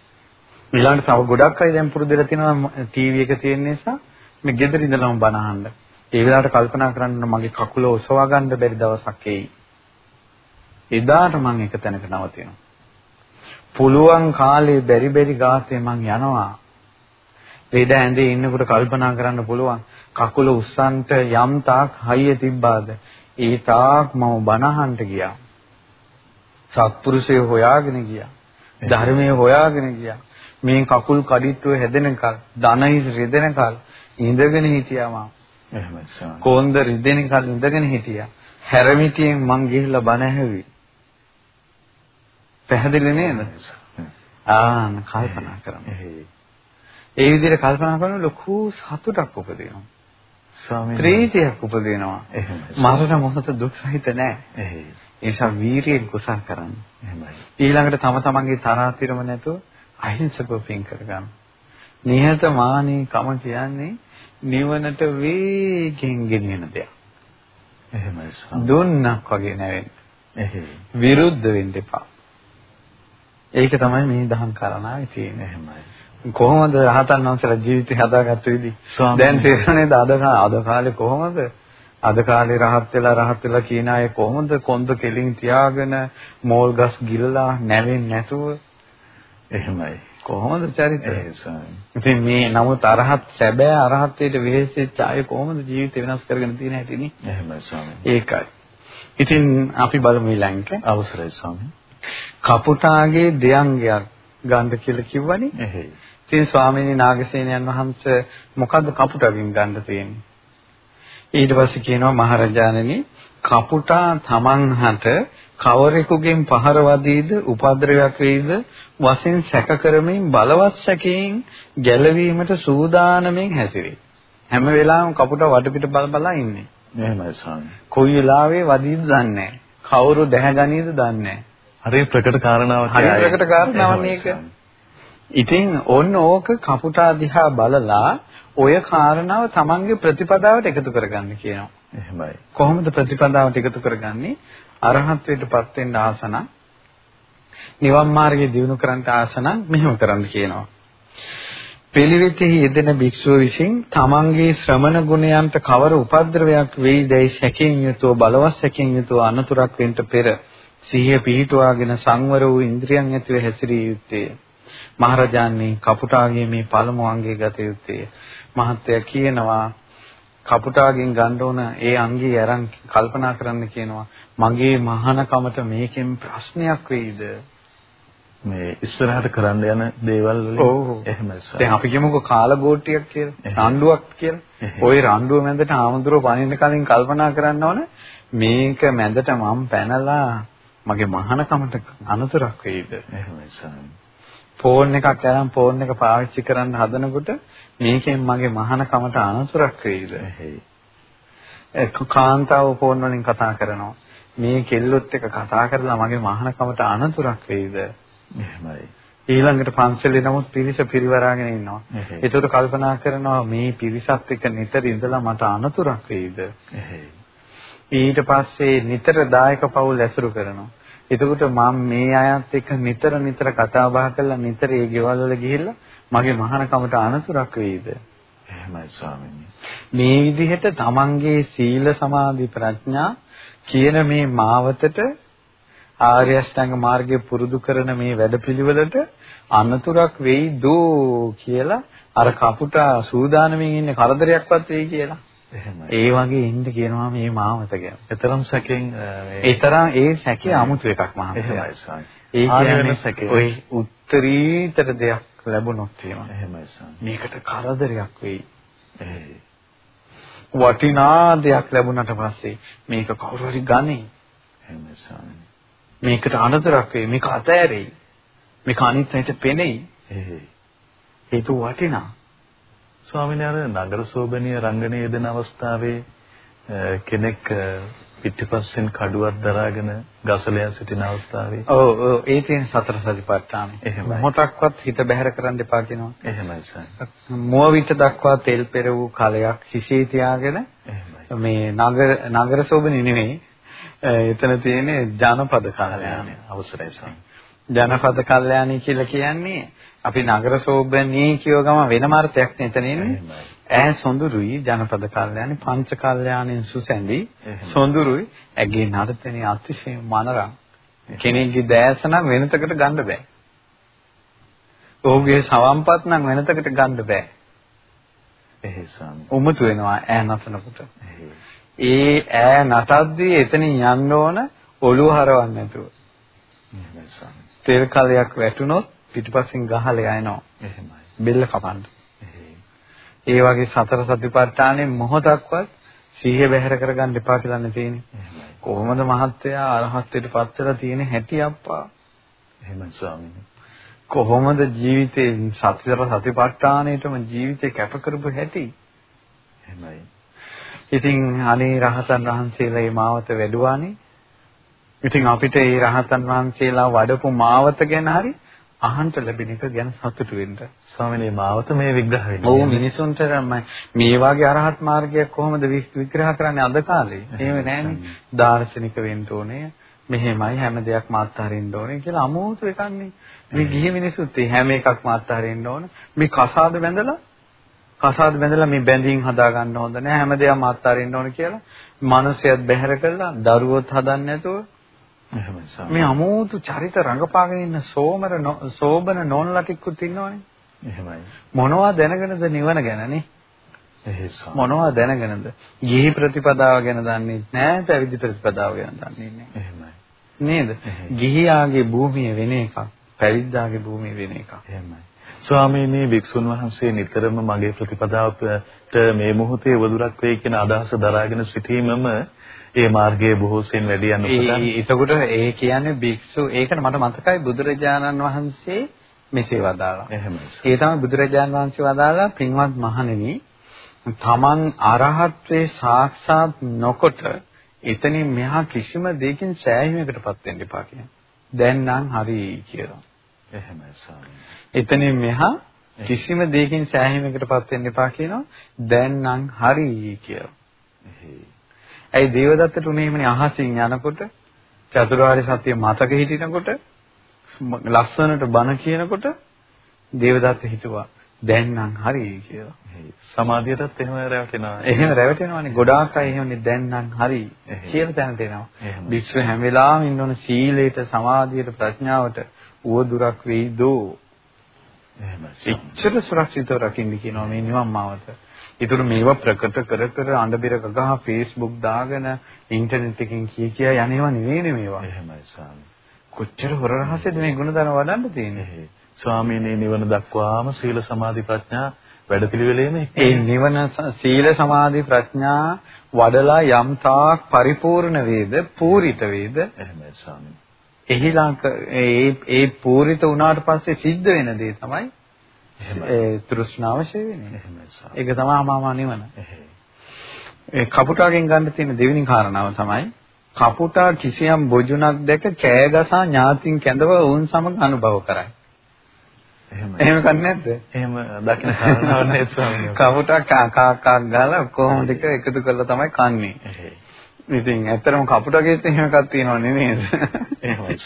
ඊළඟට තව ගොඩක් අය දැන් පුරුදු වෙලා තියෙනවා ටීවී එක තියෙන නිසා මේ ගෙදර ඉඳලාම බණ අහන්න. ඒ වෙලාවට කල්පනා කරන්න මගේ කකුල ඔසවා ගන්න බැරි දවසක් එයි. එදාට මම එක තැනක නවතිනවා. පුළුවන් කාලේ බැරි බැරි ගාතේ මං යනවා. ලෙඩ ඇඳේ ඉන්නකොට කල්පනා කරන්න පුළුවන් කකුල උස්සන්ට යම් තාක් හයිය තිබ්බාද ඒ තාක් මම බනහන්ට ගියා. සත්පුරුෂය හොයාගෙන ගියා. ධර්මයේ හොයාගෙන ගියා. මේ කකුල් කඩਿੱත්ව හැදෙනකල් ධනහිස් රිදෙනකල් ඉඳගෙන හිටියා මම.
එහෙමයි සාම.
කොන්ද රිදෙනකල් ඉඳගෙන හිටියා. හැරමිටියෙන් මං ගිහිල්ලා බණ ඇහුවේ. පැහැදිලි නේද? ආන කල්පනා කරමු. ඒ විදිහට කල්පනා කරන ලොකු සතුටක් උපදිනවා.
ස්වාමීන්
ප්‍රීතියක් උපදිනවා. මරණ මොහොත දුක් සහිත නැහැ.
එහෙයි.
ඒ නිසා වීරියෙන් කුසල් කරන්න.
එහෙමයි.
ඊළඟට තම තමන්ගේ තරහතිරම නැතුව අහිංසකව පින් කරගන්න. නිහතමානී කම කියන්නේ නිවනට වේගෙන් ගෙනියන දෙයක්.
එහෙමයි.
දුන්නක් වගේ නැවෙන්න.
එහෙයි.
විරුද්ධ වෙන්න එපා. ඒක තමයි මේ දහම් කරණාවේ තියෙන්නේ.
එහෙමයි.
කොහොමද රහතන් වහන්සේලා ජීවිතය හදාගත්ත විදි? දැන් තේරෙනේද අද අද කාලේ කොහොමද? අද කාලේ රහත් වෙලා රහත් වෙලා කියන අය කොහොමද කොන්ද කෙලින් තියාගෙන මෝල් ගස් ගිලලා නැවෙන්නේ නැතුව
එහෙමයි.
කොහොමද චරිතය? ඉතින් මේ නමුත් අරහත් සැබෑ අරහත්ත්වයට වෙහෙසෙච්ච අය කොහොමද ජීවිතය වෙනස් කරගෙන තියෙන හැටි නේ?
එහෙමයි ස්වාමී.
ඒකයි. ඉතින් අපි බලමු ඊළඟට
අවසරයි ස්වාමී.
කපුටාගේ දෙයංගයක් ගන්න කියලා කිව්වනේ.
එහෙයි.
ඉතින් ස්වාමීනි නාගසේනයන් වහන්සේ මොකද්ද කපුටගෙන් ගන්න තියෙන්නේ? ඊට පස්සේ කියනවා මහරජාණනි කපුටා තමන්හට කවරෙකුගෙන් පහර වදීද උපද්‍රවයක් වේද වශයෙන් සැක කරමින් බලවත් සැකයෙන් ගැලවීමට සූදානමින් හැසිරේ. හැම වෙලාවෙම කපුටා වටපිට බල බලා ඉන්නේ.
එහෙමයි ස්වාමී.
කොයි වෙලාවෙ වදීද දන්නේ නැහැ. කවුරු දැහැගනීද දන්නේ නැහැ.
හරි ප්‍රකට කාරණාවක්.
හරි ප්‍රකට කාරණාවක් මේක. ඉතින් ඔන්න ඕක කපුටා දිහා බලලා ඔය කාරණාව තමන්ගේ ප්‍රතිපදාවට එකතු කරගන්න කියනවා.
එහෙමයි.
කොහොමද ප්‍රතිපදාවට එකතු කරගන්නේ? අරහත්ත්වයටපත් වෙන්න ආසන නිවන් මාර්ගයේ දිනු කරන්න ආසන මෙහෙම කරන්න කියනවා. පිළිවෙතෙහි යෙදෙන භික්ෂුව විසින් තමන්ගේ ශ්‍රමණ ගුණයන්ට කවර උපද්‍රවයක් වෙයිදැයි සැකයෙන් යුතුව බලවත් සැකයෙන් යුතුව අනතුරක් වෙන්න පෙර සිහිය පිහිටුවාගෙන සංවර වූ ඉන්ද්‍රියන් ඇතිව හැසිරිය යුත්තේ. මහරජාණන් කපුටාගේ මේ පළමු අංගයේ ගත යුත්තේ. මහත්ය කියනවා කපුටාගෙන් ගන්න ඕන ඒ අංගී අරන් කල්පනා කරන්න කියනවා මගේ මහානකමට මේකෙන් ප්‍රශ්නයක් වෙයිද?
මේ ඉස්සරහට කරන්න යන දේවල් වලින්
එහෙමයි දැන් අපි කියමුකෝ කාලගෝට්ටියක් කියලා රණ්ඩුවක් කියලා. ওই රණ්ඩුව මැදට ආමඳුරෝ පනින්න කලින් කල්පනා කරන්න ඕන මේක මැදට මම පැනලා මගේ මහානකමට අනතුරක් වෙයිද?
එහෙමයි සාමි
ෆෝන් එකක් අරන් ෆෝන් එක පාවිච්චි කරන්න හදනකොට මේකෙන් මගේ මහාන කමට අනතුරක් වෙයිද? කාන්තාව ෆෝන් වලින් කතා කරනවා. මේ කෙල්ලොත් එක්ක කතා කරලා මගේ මහාන කමට අනතුරක් වෙයිද?
එහෙමයි.
ඊළඟට පන්සලේ නමුත් පිරිස පිරිවරාගෙන ඉන්නවා. ඒකට කල්පනා කරනවා මේ පිරිසත් එක්ක නිතර ඉඳලා මට අනතුරක් වෙයිද? ඊට පස්සේ නිතර දායක පවුල් ඇසුරු කරනවා. එතකොට මම මේ අයත් එක්ක නිතර නිතර කතා බහ කරලා නිතර ඒ ගෙවල් වල ගිහිල්ලා මගේ මහානකමට අනතුරක් වෙයිද?
එහෙමයි ස්වාමීනි.
මේ විදිහට තමන්ගේ සීල සමාධි ප්‍රඥා කියන මේ මාවතට ආර්ය අෂ්ටාංග මාර්ගය පුරුදු කරන මේ වැඩපිළිවෙලට අනතුරක් වෙයිද කියලා අර කපුටා සූදානමින් ඉන්නේ කරදරයක්වත් වෙයි කියලා. ඒ වගේ ඉන්න කියනවා මේ මාමත ගැන.
ඒතරම් සැකෙන්
ඒ තරම් ඒ සැකේ 아무තු එකක් මහත්තයා. ඒ කියන්නේ ඔය උත්තරීතර දෙයක් ලැබුණොත් එහෙම.
එහෙමයි සායි.
මේකට කරදරයක් වෙයි. වටිනා දෙයක් ලැබුණට පස්සේ මේක කවුරු හරි ගන්නේ.
එහෙමයි සායි.
මේකට අනතරක් වෙයි. මේක අතෑරෙයි. මේක අනිත් අයට පෙනෙයි. හේතු වටිනා.
ස්වාමීන් වහන්සේ නගර සෝබනීය රංගනයේ යෙදෙන අවස්ථාවේ කෙනෙක් පිටිපස්සෙන් කඩුවක් දරාගෙන ගසලයා සිටින අවස්ථාවේ
ඔව් ඔව් ඒ තියෙන සතර සතිපට්ඨාන. එහෙමයි. මොහොතක්වත් හිත බැහැර කරන්න එපා කියනවා.
එහෙමයි සර්.
මුව විට දක්වා තෙල් පෙර වූ කලයක් හිසේ තියාගෙන මේ නගර නගර සෝබනේ නෙමෙයි. එතන තියෙන්නේ ජනපද කල්යාණය.
අවසරයි සර්.
ජනපද කල්යාණී කියලා කියන්නේ අපි නගර සෝබනේ කියව ගම වෙනම අර්ථයක් නෙතන ඉන්නේ. ඈ සොඳුරුයි ජනපද කල්යාණි පංච කල්යාණින් සුසැඳි සොඳුරුයි ඇගේ නර්තනයේ අතිශය මනරම් කෙනෙක්ගේ දැස නම් වෙනතකට ගන්න බෑ. ඔහුගේ සවම්පත් නම් වෙනතකට ගන්න බෑ.
එහෙසම්.
උමතු වෙනවා ඈ නතනකොට. ඒ ඈ නටද්දී එතනින් යන්න ඕන ඔළුව හරවන්න නැතුව.
එහෙසම්.
තෙල් කලයක් වැටුනොත් පිටිපස්සෙන් ගහලා යනවා.
එහෙමයි.
බෙල්ල කපන්න. ඒ වගේ සතර සතිපට්ඨානෙ මොහොතක්වත් සිහිය බැහැර කරගන්න එපා කියලානේ තියෙන්නේ. කොහොමද මහත්තයා අරහත්ත්වයට පත් වෙලා තියෙන හැටි අප්පා?
එහෙමයි ස්වාමීනි.
කොහොමද ජීවිතේ සතර සතිපට්ඨානෙටම ජීවිතේ කැප කරපු හැටි?
එහෙමයි.
ඉතින් අනේ රහතන් වහන්සේලා මේ මාවත වැඩුවානේ. ඉතින් අපිට මේ රහතන් වහන්සේලා වඩපු මාවත ගැන හරි අහන්න ලැබෙන එක ගැන සතුටු වෙන්න.
ස්වාමීනි මාවත මේ විග්‍රහ වෙන්නේ.
ඔව් මිනිසුන්ට මේ වාගේ අරහත් මාර්ගයක් කොහොමද විග්‍රහ කරන්නේ අද කාලේ? එහෙම නෑනේ. දාර්ශනික වෙන්න ඕනේ. මෙහෙමයි හැම දෙයක්ම අත්හරින්න ඕනේ කියලා අමෝතු එකන්නේ. මේ ගිහි මිනිසුත් හැම එකක්ම අත්හරින්න ඕන. මේ කසාද බැඳලා කසාද බැඳලා මේ බැඳීම් හදා ගන්න හොඳ නෑ හැම දෙයක්ම අත්හරින්න ඕන කියලා. මිනිස්සයත් බැහැර කළා දරුවොත් හදන්න නැතුව මේ අමෝතු චරිත රඟපාගෙන ඉන්න සෝමර සෝබන නෝන්ලටික්කුත් ඉන්නවනේ.
එහෙමයි.
මොනවා දැනගෙනද නිවන ගැනනේ? මොනවා දැනගෙනද? ගිහි ප්‍රතිපදාව ගැන දන්නේ නැහැ, පැවිදි ප්‍රතිපදාව ගැන දන්නේ නැහැ.
එහෙමයි.
නේද? ගිහියාගේ භූමිය වෙන එකක්, පැවිද්දාගේ භූමිය වෙන එකක්.
එහෙමයි. ස්වාමීනි වික්ෂුන් වහන්සේ නිතරම මගේ ප්‍රතිපදාවට මේ මොහොතේ වදුරක් වෙයි කියන අදහස දරාගෙන සිටීමම ඒ මාර්ගයේ බොහෝසෙන් වැඩි යන
පුතන්. ඒතකොට ඒ කියන්නේ භික්ෂු ඒකට මට මතකයි බුදුරජාණන් වහන්සේ මෙසේ වදාළා.
එහෙමයි.
ඒ තමයි බුදුරජාණන් වහන්සේ වදාළා පින්වත් මහණෙනි තමන් අරහත්වේ සාක්ෂාත් නොකොට එතනින් මෙහා කිසිම දෙයකින් සෑහීමකටපත් වෙන්න එපා කියන්නේ. දැන් නම් හරි කියලා.
එහෙමයි ස්වාමීනි.
එතනින් මෙහා කිසිම දෙයකින් සෑහීමකටපත් වෙන්න එපා කියනවා. දැන් නම් හරි කියලා. ඇයි දේවදත්තට උනේ එහෙමනේ අහසින් යනකොට චතුරාර්ය සත්‍ය මතක හිටිනකොට ලස්සනට බණ කියනකොට දේවදත්ත හිතුවා දැන් නම් හරි කියලා.
සමාධියටත් එහෙම රැවටෙනවා.
එහෙම රැවටෙනවානේ. ගොඩාක් අය එහෙමනේ දැන් නම් හරි කියලා තැනට එනවා. භික්ෂුව හැම වෙලාවෙම ඉන්න ඕන සීලයට, සමාධියට, ප්‍රඥාවට උවදුරක් වෙයිදෝ. එහෙමයි. එච්චර සුරක්ෂිතව රකින්න කියනවා මේ නිවන් මාවත. ඒතර මේවා ප්‍රකට කර කර අඬබිර ගහ Facebook දාගෙන ඉන්ටර්නෙට් එකකින් කිය කිය යන්නේවා නෙවෙයිනේ මේවා.
එහෙමයි ස්වාමී.
කොච්චර හොර රහසද මේ ගුණධර්ම වඩන්න තියෙන්නේ.
ස්වාමීනි නිවන දක්වාම සීල සමාධි ප්‍රඥා වැඩපිළිවෙලේම
ඒ නිවන සීල සමාධි ප්‍රඥා වඩලා යම් තාක් පරිපූර්ණ වේද පූරිත වේද
එහෙමයි ස්වාමීනි.
එහිලංක ඒ ඒ පූරිත වුණාට පස්සේ සිද්ධ වෙන දේ තමයි ඒ තෘෂ්ණාව ෂේ වෙන්නේ. ඒක තමයි අමාමා නිවන. ඒ කපුටාගෙන් ගන්න තියෙන දෙවෙනි කාරණාව තමයි කපුටා කිසියම් බොජුනක් දැක කෑගසා ඥාතින් කැඳව වුන් සමග අනුභව කරයි. එහෙම එහෙම කන්නේ නැද්ද?
එහෙම දකින්න කාරණාවක් නෑ ස්වාමීනි.
කපුටා කා කා කා ගාලා කොහොමද එකතු කරලා තමයි කන්නේ. ඉතින් ඇත්තටම කපුටගෙත් එහෙම එකක් තියෙනව නේද?
එහෙමයි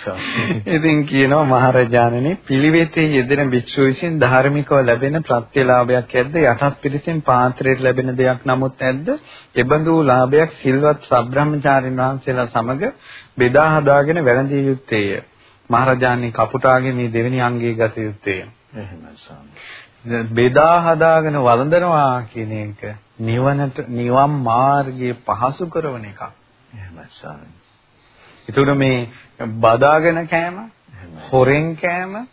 ඉතින් කියනවා මහරජාණනි පිළිවෙතේ යෙදෙන භික්ෂු විසින් ධාර්මිකව ලැබෙන ප්‍රත්‍යලාභයක් ඇද්ද යටත් පිළිසින් පාත්‍රයට ලැබෙන දෙයක් නමුත් ඇද්ද? එබඳු ලාභයක් සිල්වත් සබ්‍රහ්මචාරින් වහන්සේලා සමග බෙදා හදාගෙන වැළඳිය යුත්තේය. මහරජාණනි කපුටාගේ මේ දෙවෙනි අංගයේ ගත යුත්තේය.
එහෙමයි ස්වාමී.
බෙදා හදාගෙන වළඳනවා කියන එක නිවනට නිවන් මාර්ගයේ පහසු කරන එකක්.
එහෙමයි ස්වාමී.
ඒතර මේ බදාගෙන කෑම, හොරෙන් කෑම,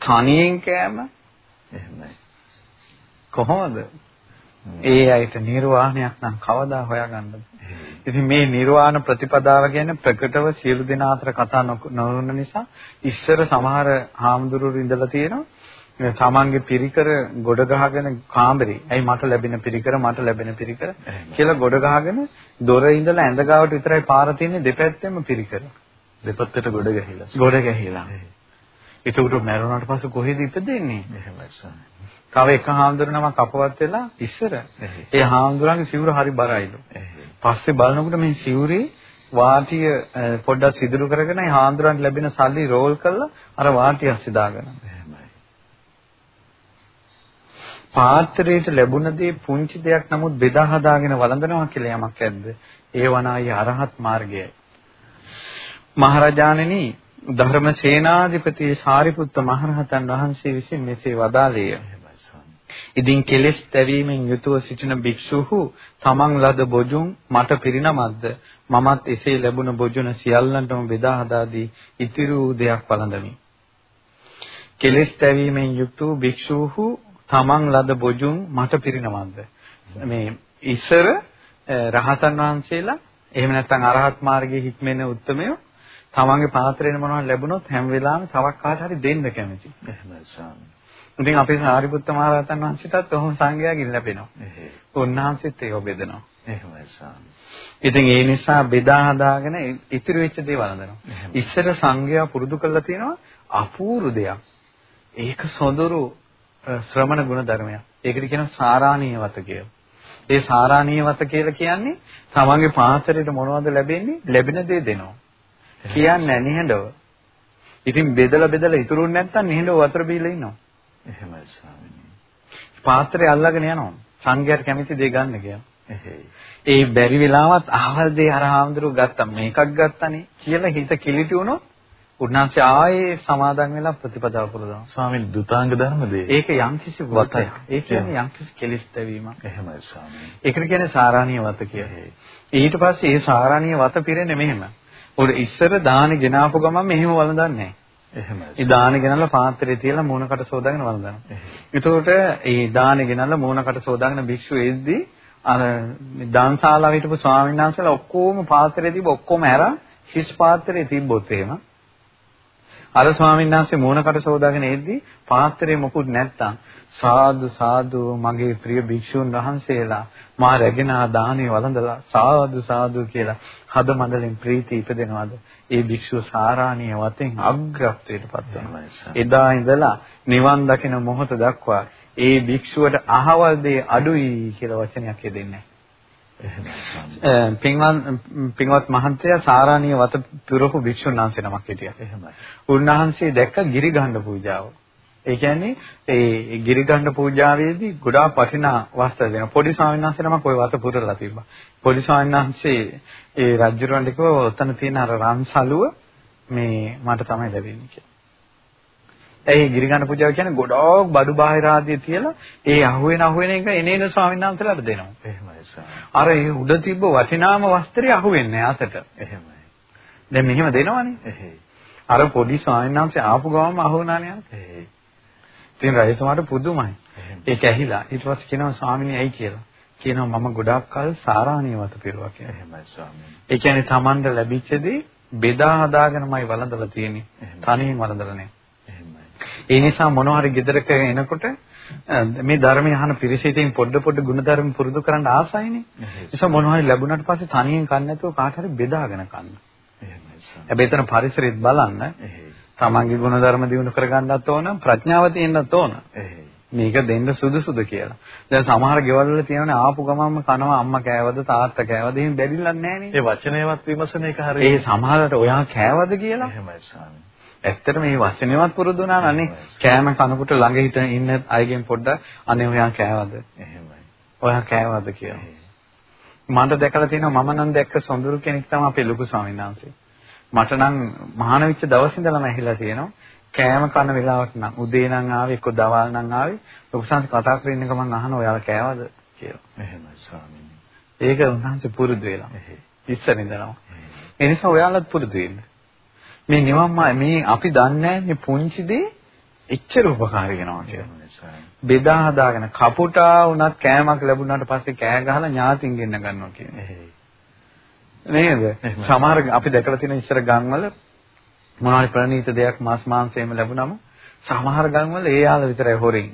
තනියෙන් කෑම
එහෙමයි.
කොහොමද? ඒ අයිට නිර්වාණයක් නම් කවදා හොයාගන්නද? ඉතින් මේ නිර්වාණ ප්‍රතිපදාව කියන්නේ ප්‍රකටව සියලු දෙනා අතර කතා නොවන නිසා ඉස්සර සමහර හාමුදුරුවෝ ඉඳලා තියෙනවා තමන්ගේ පිරිකර ගොඩ ගහගෙන කාමරේ. ඇයි මට ලැබෙන පිරිකර මට ලැබෙන පිරිකර? කියලා ගොඩ ගහගෙන දොර ඉඳලා ඇඳ ගාවට විතරයි පාර තියෙන්නේ දෙපැත්තෙම පිරිකර.
දෙපැත්තට ගොඩ ගැහිලා.
ගොඩ ගැහිලා. ඒකට මැරුණාට පස්සේ කොහෙද ඉපදෙන්නේ
එහෙමයි
තව එක හාමුදුරනමක් අපවත් වෙලා ඉස්සර ඒ හාමුදුරන්ගේ සිවුර හරි බරයිලු. පස්සේ බලනකොට මේ සිවුරේ වාටිය පොඩ්ඩක් සිදුරු කරගෙන ඒ හාමුදුරන්ට ලැබෙන සල්ලි රෝල් කරලා අර වාටිය අස්සේ දාගෙන පාත්‍රයට ලැබුණ දේ පුංචි දෙයක් නමුත් බෙදා හදාගෙන වළඳනවා කියලා යමක් ඇද්ද? ඒ වනායි අරහත් මාර්ගයයි. මහරජාණෙනි ධර්මසේනාධිපති සාරිපුත්ත මහරහතන් වහන්සේ විසින් මෙසේ වදාළේය. ඉදින් කෙලෙස් තැවීමෙන් යුතුව සිටින භික්ෂුහු තමන් ලද බොජුන් මට පිරිනමද්ද මමත් එසේ ලැබුණ බොජුන සියල්ලන්ටම බෙදා හදා දී ඉතිරි වූ දෙයක් වළඳමි. කෙලෙස් තැවීමෙන් යුක්ත වූ භික්ෂුහු තමන් ලද බොජුන් මට පිරිනවන්ද මේ ඉස්සර රහතන් වහන්සේලා එහෙම නැත්නම් අරහත් මාර්ගයේ හික්මෙන උත්මයෝ තමන්ගේ පාත්‍රයෙන් මොනවද ලැබුණොත් හැම වෙලාවෙම තවක් කාට හරි දෙන්න කැමති.
එහෙමයි ස්වාමී.
ඉතින් අපේ සාරිපුත්ත මහ රහතන් වහන්සේටත් ඔහොම සංඝයාගෙන් ලැබෙනවා. උන්වහන්සේත් ඒක බෙදනවා.
එහෙමයි ස්වාමී.
ඉතින් ඒ නිසා බෙදා හදාගෙන ඉතිරි වෙච්ච දේ වළඳනවා. ඉස්සර සංඝයා පුරුදු කරලා තියෙනවා අපූර්ව දෙයක්. ඒක සොඳුරු ශ්‍රමණ ගුණ ධර්මයක්. ඒකට කියනවා සාරාණීය වත කියලා. ඒ සාරාණීය වත කියලා කියන්නේ තමන්ගේ පාත්‍රයට මොනවද ලැබෙන්නේ? ලැබෙන දේ දෙනවා. කියන්නේ නිහඬව. ඉතින් බෙදලා බෙදලා ඉතුරුන්නේ නැත්තම් නිහඬව වතුර බීලා ඉන්නවා.
එහෙමයි ස්වාමීනි.
පාත්‍රය අල්ලගෙන යනවා. සංඝයාට කැමති දේ ගන්න කියලා. ඒ බැරි වෙලාවත් අහවල් දේ අර හාමුදුරුව ගත්තා මේකක් ගත්තනේ කියලා හිත කිලිටි වුණොත් උන්වහන්සේ ආයේ සමාදන් වෙලා ප්‍රතිපදාව පුරදනවා.
ස්වාමීන් දුතාංග ධර්මද
ඒක යම්කිසි වතයක්. ඒ කියන්නේ යම්කිසි කෙලිස් දැවීමක්.
එහෙමයි ස්වාමීන්.
ඒකට කියන්නේ සාරාණීය වත කියලා. ඊට පස්සේ ඒ සාරාණීය වත පිරෙන්නේ මෙහෙම. උඩ ඉස්සර දානි ගෙනාපු ගමන් මෙහෙම වළඳන්නේ නැහැ.
එහෙමයි.
ඒ දාන ගෙනල්ලා පාත්‍රය තියලා මූණකට සෝදාගෙන වළඳනවා. එතකොට ඒ දාන ගෙනල්ලා මූණකට සෝදාගෙන භික්ෂුව එද්දී අර දානශාලාවේ හිටපු ස්වාමීන් වහන්සේලා ඔක්කොම පාත්‍රය තිබ්බ ඔක්කොම ඇරලා හිස් පාත්‍රය තිබ්බොත් එහෙම අර ස්වාමීන් වහන්සේ මූණකට සෝදාගෙන එද්දී පාත්‍රයේ මොකුත් නැත්තම් සාදු සාදු මගේ ප්‍රිය භික්ෂුන් වහන්සේලා මා රැගෙන ආ දානේ වළඳලා සාදු සාදු කියලා හද මණ්ඩලෙන් ප්‍රීති ඉපදෙනවද? ඒ භික්ෂුව සාරාණීය වතෙන් අග්‍රත්වයටපත් වෙනවා එදා ඉඳලා නිවන් දකින මොහොත දක්වා ඒ භික්ෂුවට අහවල් දේ අඩුයි කියලා වචනයක් යෙදෙන්නේ පින්වත් පින්වත් මහන්තයා සාරාණීය වත පුරපු භික්ෂුන් වහන්සේ නමක් හිටියා.
එහෙමයි.
උන්වහන්සේ දැක්ක ගිරිගණ්ඩ පූජාව. ඒ කියන්නේ ඒ ගිරිගණ්ඩ පූජාවේදී ගොඩාක් වටිනා වස්ත්‍ර දෙනවා. පොඩි ස්වාමීන් වහන්සේ නමක් ওই වත පුරලා තිබ්බා. පොඩි ස්වාමීන් වහන්සේ ඒ රජුරවන්ට කිව්වා ඔතන තියෙන අර රන්සලුව මේ මට තමයි ලැබෙන්නේ කියලා. ඒ ගිරිගන්න පූජාව කියන්නේ ගොඩක් බඩු බාහිර ආදී තියලා ඒ අහුවෙන අහුවෙන එක එනේන ස්වාමීන් වහන්සේලාට දෙනවා.
එහෙමයි ස්වාමී.
අර ඒ උඩ තිබ්බ වටිනාම වස්ත්‍රය අහුවෙන්නේ අතට.
එහෙමයි.
දැන් මෙහෙම දෙනවනේ.
එහෙයි.
අර පොඩි ස්වාමීන් වහන්සේ ආපු ගමම අහුවනානේ අර.
එහෙයි.
ඉතින් රජතුමාට පුදුමයි. ඒක ඇහිලා ඊට පස්සේ කියනවා ස්වාමීනි ඇයි කියලා. කියනවා මම ගොඩාක් කල් සාරාණීයවත පිරුවා කියලා.
එහෙමයි ස්වාමීනි.
ඒ කියන්නේ Tamanda ලැබිච්ච දේ බෙදා හදාගෙනමයි වළඳලා තියෙන්නේ. තනියෙන් වළඳලා නැහැ. ඒ නිසා මොනවා හරි ගෙදරක එනකොට මේ ධර්මය අහන පිරිසිතින් පොඩ පොඩ ගුණධර්ම පුරුදු කරන්න ආසයිනේ. නිසා මොනවා හරි ලැබුණාට පස්සේ තනියෙන් කන්න නැතුව කාට හරි බෙදාගෙන කන්න. හැබැයි එතන පරිසරෙත් බලන්න. තමන්ගේ ගුණධර්ම දිනු කරගන්නත් ඕන ප්‍රඥාව තියෙන්නත් ඕන. මේක දෙන්න සුදුසුද කියලා. දැන් සමහර ගෙවල් වල තියෙනනේ ආපු ගමන්ම කනවා අම්මා කෑවද තාත්තා කෑවද එහෙම බැරිලක් නැහැ නේ.
ඒ වචනේවත් විමසන එක හරියට.
ඒ සමහරට ඔයා කෑවද කියලා.
එහෙමයි ස්වාමී.
ඇත්තට මේ වචනේවත් පුරුදු වුණා නනේ. කෑම කනකොට ළඟ හිට ඉන්න අයගෙන් පොඩ්ඩක් අනේ ඔයා කෑවද?
එහෙමයි.
ඔයා කෑවද කියලා. මට දැකලා තියෙනවා මම නම් දැක්ක සොඳුරු කෙනෙක් තමයි අපේ ලොකු ස්වාමීන් වහන්සේ. මට නම් මහාන වෙච්ච දවස් ඉඳලම ඇහිලා තියෙනවා. කෑම කන වෙලාවට නම් උදේ නම් ආවේ එක්ක දවල් නම් ආවේ ලොකු සංස් කතා කරගෙන එක මම අහනවා ඔයාලා කෑවද කියලා.
එහෙමයි ස්වාමීනි.
ඒක උන්වහන්සේ පුරුදු වෙලා. ඉස්සර ඉඳලම. ඒ නිසා ඔයාලත් පුරුදු වෙන්න. මේ නිවන් මේ අපි දන්නේ මේ පුංචි දේ එච්චර උපකාරී වෙනවා කියලා. බෙදා හදාගෙන කපුටා වුණත් කෑමක් ලැබුණාට පස්සේ කෑ ගහලා ඥාතින් ගෙන්න ගන්නවා කියන්නේ. නේද? සමහර අපි දැකලා තියෙන ඉස්සර ගම්වල මොනවාරි ප්‍රණීත දෙයක් මාස් මාංශයෙම ලැබුණම සමහර ගම්වල ඒ යාළ විතරයි හොරින්.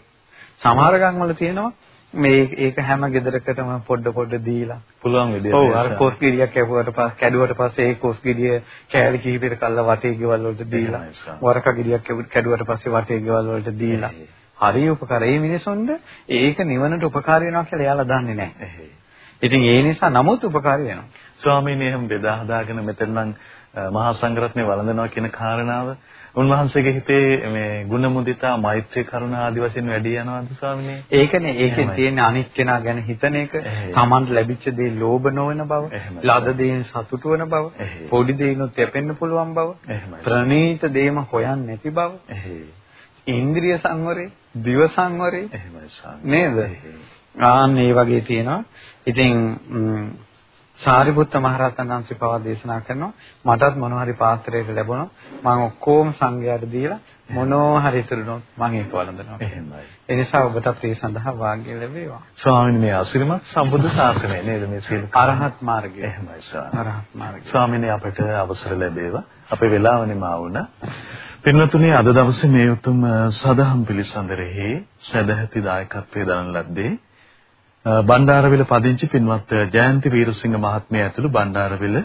සමහර ගම්වල තියෙනවා මේ ඒක හැම ගෙදරකටම පොඩ පොඩ දීලා
පුළුවන් විදියට
ඔව් අර කොස් ගෙඩියක් කැපුවට පස්සේ කැඩුවට පස්සේ ඒ කොස් ගෙඩිය කෑලි කිහිපයකට කල්ලා වටේ ගෙවල් වලට දීලා වරක ගෙඩියක් කැඩුවට පස්සේ වටේ ගෙවල් වලට දීලා හරි උපකාර. ඒ මිනිසුන්ට ඒක නිවනට උපකාර වෙනවා කියලා එයාලා දන්නේ නැහැ. ඉතින් ඒ නිසා නමුත් උපකාරී වෙනවා.
ස්වාමීනි එහෙම බෙදා හදාගෙන මෙතන නම් මහා සංඝරත්නය වළඳනවා කියන කාරණාව උන්වහන්සේගේ හිතේ මේ ගුණ මුදිතා මෛත්‍රී කරුණා ආදි වශයෙන් වැඩි යනවාද ස්වාමිනේ?
ඒකනේ ඒකේ තියෙන අනිත් කෙනා ගැන හිතන එක, Tamanට ලැබිච්ච දේ ලෝභ නොවන බව, ලද දේෙන් සතුටු වෙන බව, පොඩි දේනොත් යැපෙන්න පුළුවන් බව, ප්‍රණීත දේම හොයන්නේ නැති බව. ඉන්ද්‍රිය සංවරේ, දිව සංවරේ නේද? ආන් මේ වගේ තියෙනවා. ඉතින් සාරිපුත්ත මහරහතන් වහන්සේ පවා දේශනා කරනවා මටත් මොනවා හරි පාත්‍රයකට ලැබුණොත් මම ඔක්කොම සංඝයාට දීලා මොනවා හරි ඉතුරුනොත් මම ඒක වළඳනවා.
එහෙමයි.
ඒ නිසා ඔබටත් ඒ සඳහා වාග්ය ලැබේවා.
ස්වාමීන් මේ අසිරිමත් සම්බුද්ධ ශාසනය නේද මේ සීල
අරහත් මාර්ගය.
එහෙමයි ස්වාමීන්.
අරහත් මාර්ගය.
ස්වාමීන් අපට අවසර ලැබේවා. අපේ වෙලාවනේ මා වුණා. පින්වතුනි අද දවසේ මේ උතුම් සදහම් පිළිසඳරෙහි සදැහැති දායකත්වයේ දරන ලද්දේ බණ්ඩාරවිල පදිංචි පින්වත් ජයන්ති වීරසිංහ මහත්මිය ඇතුළු බණ්ඩාරවිල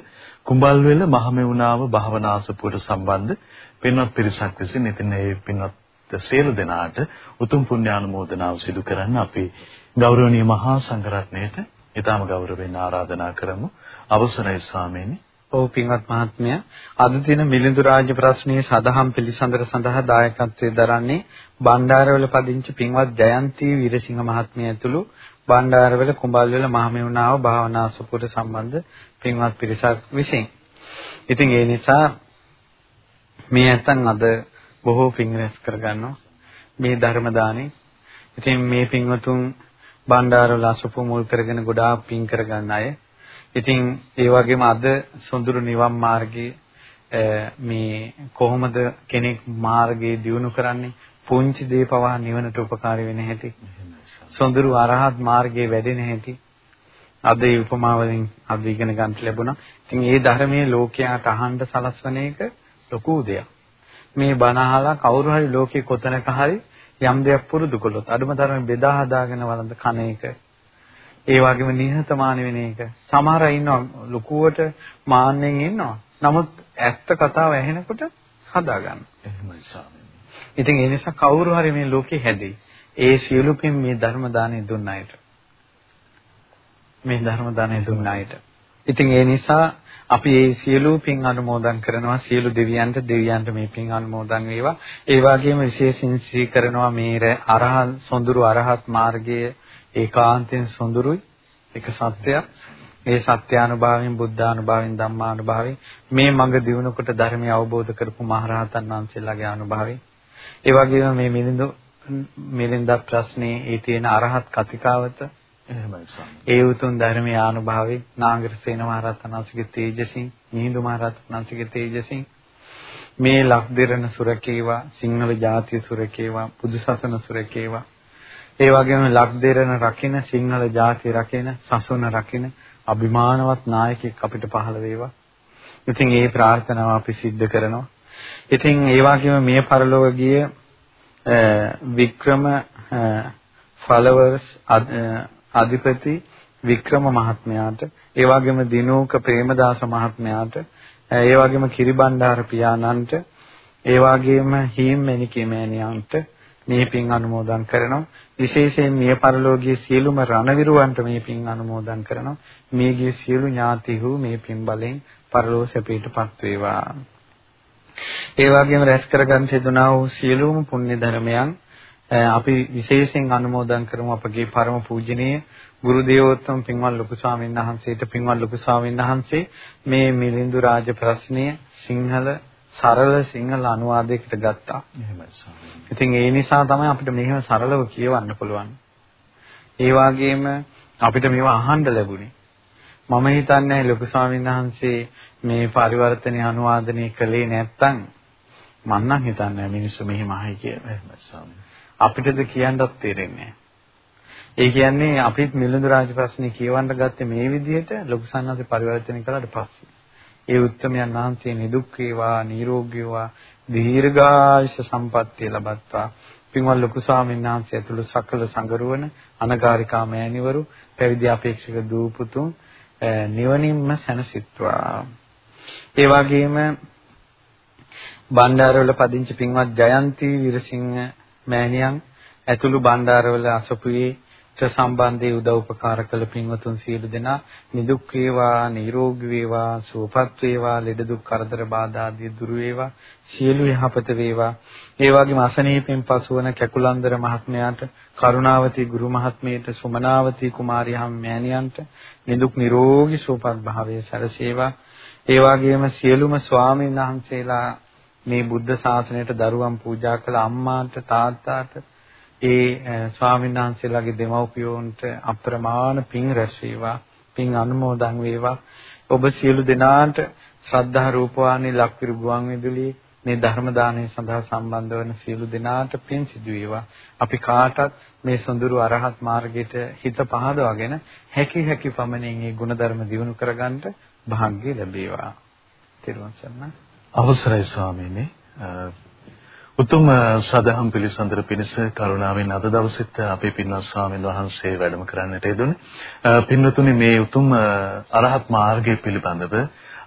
කුඹල්වෙල මහමෙවුනාව භාවනාසපුවට සම්බන්ධ පින්වත් පිරිසක් විසින් ඉතින් මේ පින්වත් සියලු දෙනාට උතුම් පුණ්‍යානුමෝදනාව සිදු කරන්න අපි ගෞරවනීය මහා සංඝරත්නයට ඊටම ගෞරවයෙන් ආරාධනා කරමු. අවසරයි ස්වාමීනි.
ඔව් පින්වත් මහත්මයා අද දින මිලිඳු රාජ්‍ය ප්‍රශ්නයේ සදහම් පිළිසඳර සඳහා දායකත්වයේ දරන්නේ බණ්ඩාරවල පදිංචි පින්වත් ජයන්ති වීරසිංහ මහත්මිය ඇතුළු බණ්ඩාරවල කුඹල්වල මහමෙවුනාව භාවනා සුපුරට සම්බන්ධ පින්වත් පිරිසක් විසින්. ඉතින් ඒ නිසා මේ නැත්තන් අද බොහෝ පින් රැස් කරගන්නවා මේ ධර්ම දානේ. ඉතින් මේ පින්වතුන් බණ්ඩාරවල අසුපු මුල් කරගෙන ගොඩාක් පින් කරගන්න අය. ඉතින් ඒ වගේම අද සොඳුරු නිවන් මාර්ගයේ මේ කොහොමද කෙනෙක් මාර්ගයේ දියුණු කරන්නේ පුංචි දේ පවා නිවනට උපකාරී වෙන හැටි සොඳුරු අරහත් මාර්ගයේ වැඩෙන හැටි අද ඒ උපමාවලින් අද ඉගෙන ගන්න ලැබුණා. ඉතින් ඒ ධර්මයේ ලෝකයාට අහන්න සලස්වන එක ලොකු දෙයක්. මේ බණ අහලා කවුරු හරි ලෝකේ කොතනක හරි යම් දෙයක් පුරුදු කළොත් අඩුම තරමේ බෙදා හදාගෙන වළඳ කන එක ඒ වගේම නිහතමානී වෙන එක සමහර අය ඉන්නවා ලොකුවට මාන්නෙන් ඉන්නවා නමුත් ඇත්ත කතාව ඇහෙනකොට හදා ගන්න.
එහෙමයි ස්වාමීනි.
ඉතින් ඒ නිසා කවුරු හරි මේ ලෝකේ හැදෙයි. ඒ සියලු පින් මේ ධර්ම දාණය දුන්න අයට. මේ ධර්ම දාණය දුන්න අයට. ඉතින් ඒ නිසා අපි මේ සියලු පින් අනුමෝදන් කරනවා සියලු දෙවියන්ට දෙවියන්ට මේ පින් අනුමෝදන් වේවා. ඒ වගේම විශේෂින් සිහි කරනවා මේ අරහත් සොඳුරු අරහත් මාර්ගයේ ඒකාන්තයෙන් සොඳුරුයි. එක සත්‍යයක්. ඒ සත්‍යානුභාවයෙන් බුද්ධානුභාවයෙන් ධම්මානුභාවයෙන් මේ මඟ දිනු කොට ධර්මය අවබෝධ කරපු මහරහතන් වහන්සේලාගේ අනුභවයෙන් ඒ වගේම මේ මිලිඳු මිලින්ද ප්‍රශ්නේ ඒ තියෙන අරහත් කතිකාවත
එහෙමයි.
ඒ උතුම් ධර්මයේ ආනුභාවයෙන් නාගරසේන මහරහතන් වහන්සේගේ තේජසින් මිහිඳු මහරහතන් වහන්සේගේ තේජසින් මේ ලක්දිරණ සුරකේවා සිංහල ජාතිය සුරකේවා බුදුසසුන සුරකේවා ඒ වගේම ලක්දිරණ රකින්න සිංහල ජාතිය රකින්න සසුන රකින්න අභිමානවත් නායකයෙක් අපිට පහළ වේවා. ඉතින් ඒ ප්‍රාර්ථනාව අපි සිද්ධ කරනවා. ඉතින් ඒ වගේම මේ පරලෝක ගිය වික්‍රම ෆලවර්ස් අධිපති වික්‍රම මහත්මයාට ඒ වගේම දිනෝක ප්‍රේමදාස මහත්මයාට ඒ වගේම කිරිබණ්ඩාර පියාණන්ට ඒ වගේම හීම් මණිකේ මෑණියන්ට මේ පින් අනුමෝදන් කරනවා. විශේෂයෙන් මිය පරලෝකීය සියලුම රණවිරුවන්ට මේ පින් අනුමෝදන් කරනවා. මේගේ සියලු ඥාතිහු මේ පින් බලෙන් පරලෝ සැපයටපත් වේවා. ඒ වගේම රැස් කරගන්න හේතුනා වූ සියලුම පුණ්‍ය ධර්මයන් අපි විශේෂයෙන් අනුමෝදන් කරමු අපගේ ಪರම පූජනීය ගුරු දේවෝත්තම පින්වත් ලොකු ස්වාමීන් වහන්සේට පින්වත් ලොකු ස්වාමීන් වහන්සේ මේ මිලිඳු රාජ ප්‍රශ්නය සිංහල සරල සිංහල අනුවාදයකට ගත්තා.
එහෙමයි ස්වාමීනි.
ඉතින් ඒ නිසා තමයි අපිට මෙහෙම සරලව කියවන්න පුළුවන්. ඒ වගේම අපිට මේවා අහන්න ලැබුණේ. මම හිතන්නේ ලොකු ස්වාමීන් වහන්සේ මේ පරිවර්තනය අනුවාදනය කළේ නැත්තම් මම නම් හිතන්නේ මිනිස්සු මෙහෙම අහයි කියලා.
එහෙමයි ස්වාමීනි.
අපිටද කියන්නත් තේරෙන්නේ ඒ කියන්නේ අපිත් මිලිඳු රාජ ප්‍රශ්නේ කියවන්න ගත්තේ මේ විදිහට ලොකු සන්නසේ පරිවර්තනය කළාට පස්සේ. ඒ උත්තමයන් වහන්සේ නිදුක් වේවා නිරෝගී වේවා දීර්ඝායුෂ සම්පන්නිය ලබත්වා පින්වත් ලොකු ස්වාමීන් වහන්සේ ඇතුළු සකල සංගරුවන අනගාരികා මෑණිවරු පැවිදි අපේක්ෂක දූපුතුන් නිවනින්ම සැනසෙත්වා. ඒ වගේම බණ්ඩාරවල පදිංචි පින්වත් ජයන්ති විරසිංහ මෑණියන් ඇතුළු බණ්ඩාරවල අසපුවේ සම්බන්ධයේ උදව් උපකාර කළ පින්වතුන් සියලු දෙනා නිදුක් වේවා නිරෝගී වේවා සුවපත් වේවා ලෙඩ දුක් කරදර බාධා ආදී දුරු වේවා සියලු යහපත වේවා. ඒ වගේම අසනීපෙන් පසුවන කැකුලන්දර මහත්මයාට කරුණාවති ගුරු මහත්මියට සුමනාවති කුමාරිය හැම මෑණියන්ට නිදුක් නිරෝගී සුවපත් භාවයේ සැලසේවා ඒ වගේම සියලුම ස්වාමීන් වහන්සේලා මේ බුද්ධ ශාසනයට දරුවන් පූජා කළ අම්මාට තාත්තාට ඒ ස්වාමීන් වහන්සේලාගේ දෙමව්පියෝන්ට අප්‍රමාණ පින් රැස් වේවා පින් අනුමෝදන් වේවා ඔබ සියලු දෙනාට ශ්‍රද්ධා රූපවාහිනී ලක්විරු ගුවන් විදුලි මේ ධර්ම දානය සඳහා සම්බන්ධ වන සියලු දෙනාට පින් සිදු වේවා අපි කාටත් මේ සොඳුරු අරහත් මාර්ගයට හිත පහදවාගෙන හැකි හැකි පමණින් මේ ගුණධර්ම දියුණු කරගන්නට භාග්‍ය ලැබේවා. ත්වන් සරණයි.
අවසරයි ස්වාමීනි. උතුම් සදහම් පිළිසඳර පිණිස කරුණාවෙන් අද දවසෙත් අපේ පින්වත් ස්වාමීන් වහන්සේ වැඩම කරන්නට යෙදුනේ. පින්වතුනි මේ උතුම් අරහත් මාර්ගය පිළිබඳව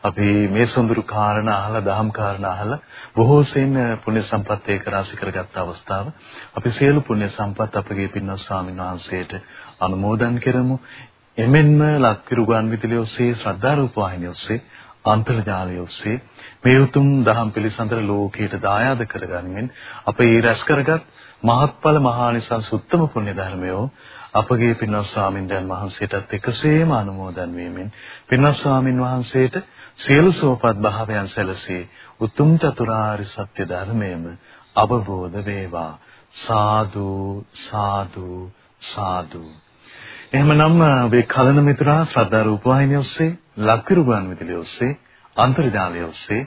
අපි මේ සොඳුරු කාරණා අහලා දහම් කාරණා අහලා බොහෝ සෙයින් පුණ්‍ය සම්පත් ඒක රාශි කරගත් අවස්ථාව. අපි සියලු පුණ්‍ය සම්පත් අපගේ පින්වත් ස්වාමීන් වහන්සේට අනුමෝදන් කරමු. එමෙන්ම ලක්කිරු ගුවන් විදුලිය ඔස්සේ ශ්‍රද්ධා රූප වාහිනිය ඔස්සේ අන්තර්ජාලය ඔස්සේ මේ උතුම් දහම් පිළිසඳර ලෝකයට දායාද කරගනිමින් අප ඒ රැස් කරගත් මහත්ඵල මහානිසංස උත්තම පුණ්‍ය ධර්මයෝ අපගේ පින්වත් ස්වාමින්දයන් වහන්සේටත් එකසේම අනුමෝදන් වීමෙන් පින්වත් ස්වාමින් වහන්සේට සියලු සෝපත් භාවයන් සැලසී උතුම් චතුරාර්ය සත්‍ය ධර්මයම අවබෝධ වේවා. සාදු සාදු සාදු. එහෙමනම් ඔබේ කලන මිතුරා ශ්‍රද්ධා රූපවාහිනිය ඔස්සේ ලක්විරු ගුවන් විදුලිය ඔස්සේ අන්තර්ජාලය ඔස්සේ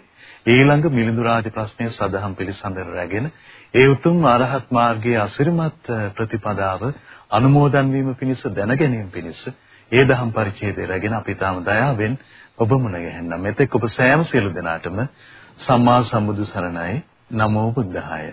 ඊළඟ මිලිඳු රාජ ප්‍රශ්නය සදහම් පිළිසඳර රැගෙන ඒ උතුම් අරහත් මාර්ගයේ අසිරිමත් ප්‍රතිපදාව අනුමෝදන් වීම පිණිස දැන ගැනීම පිණිස ඒ දහම් පරිච්ඡේදය රැගෙන අපි තාම දයාවෙන් ඔබ මුණ ගැහෙන්න. මෙතෙක් ඔබ සෑම සියලු දෙනාටම සම්මා සම්බුදු සරණයි. නමෝ බුද්ධාය.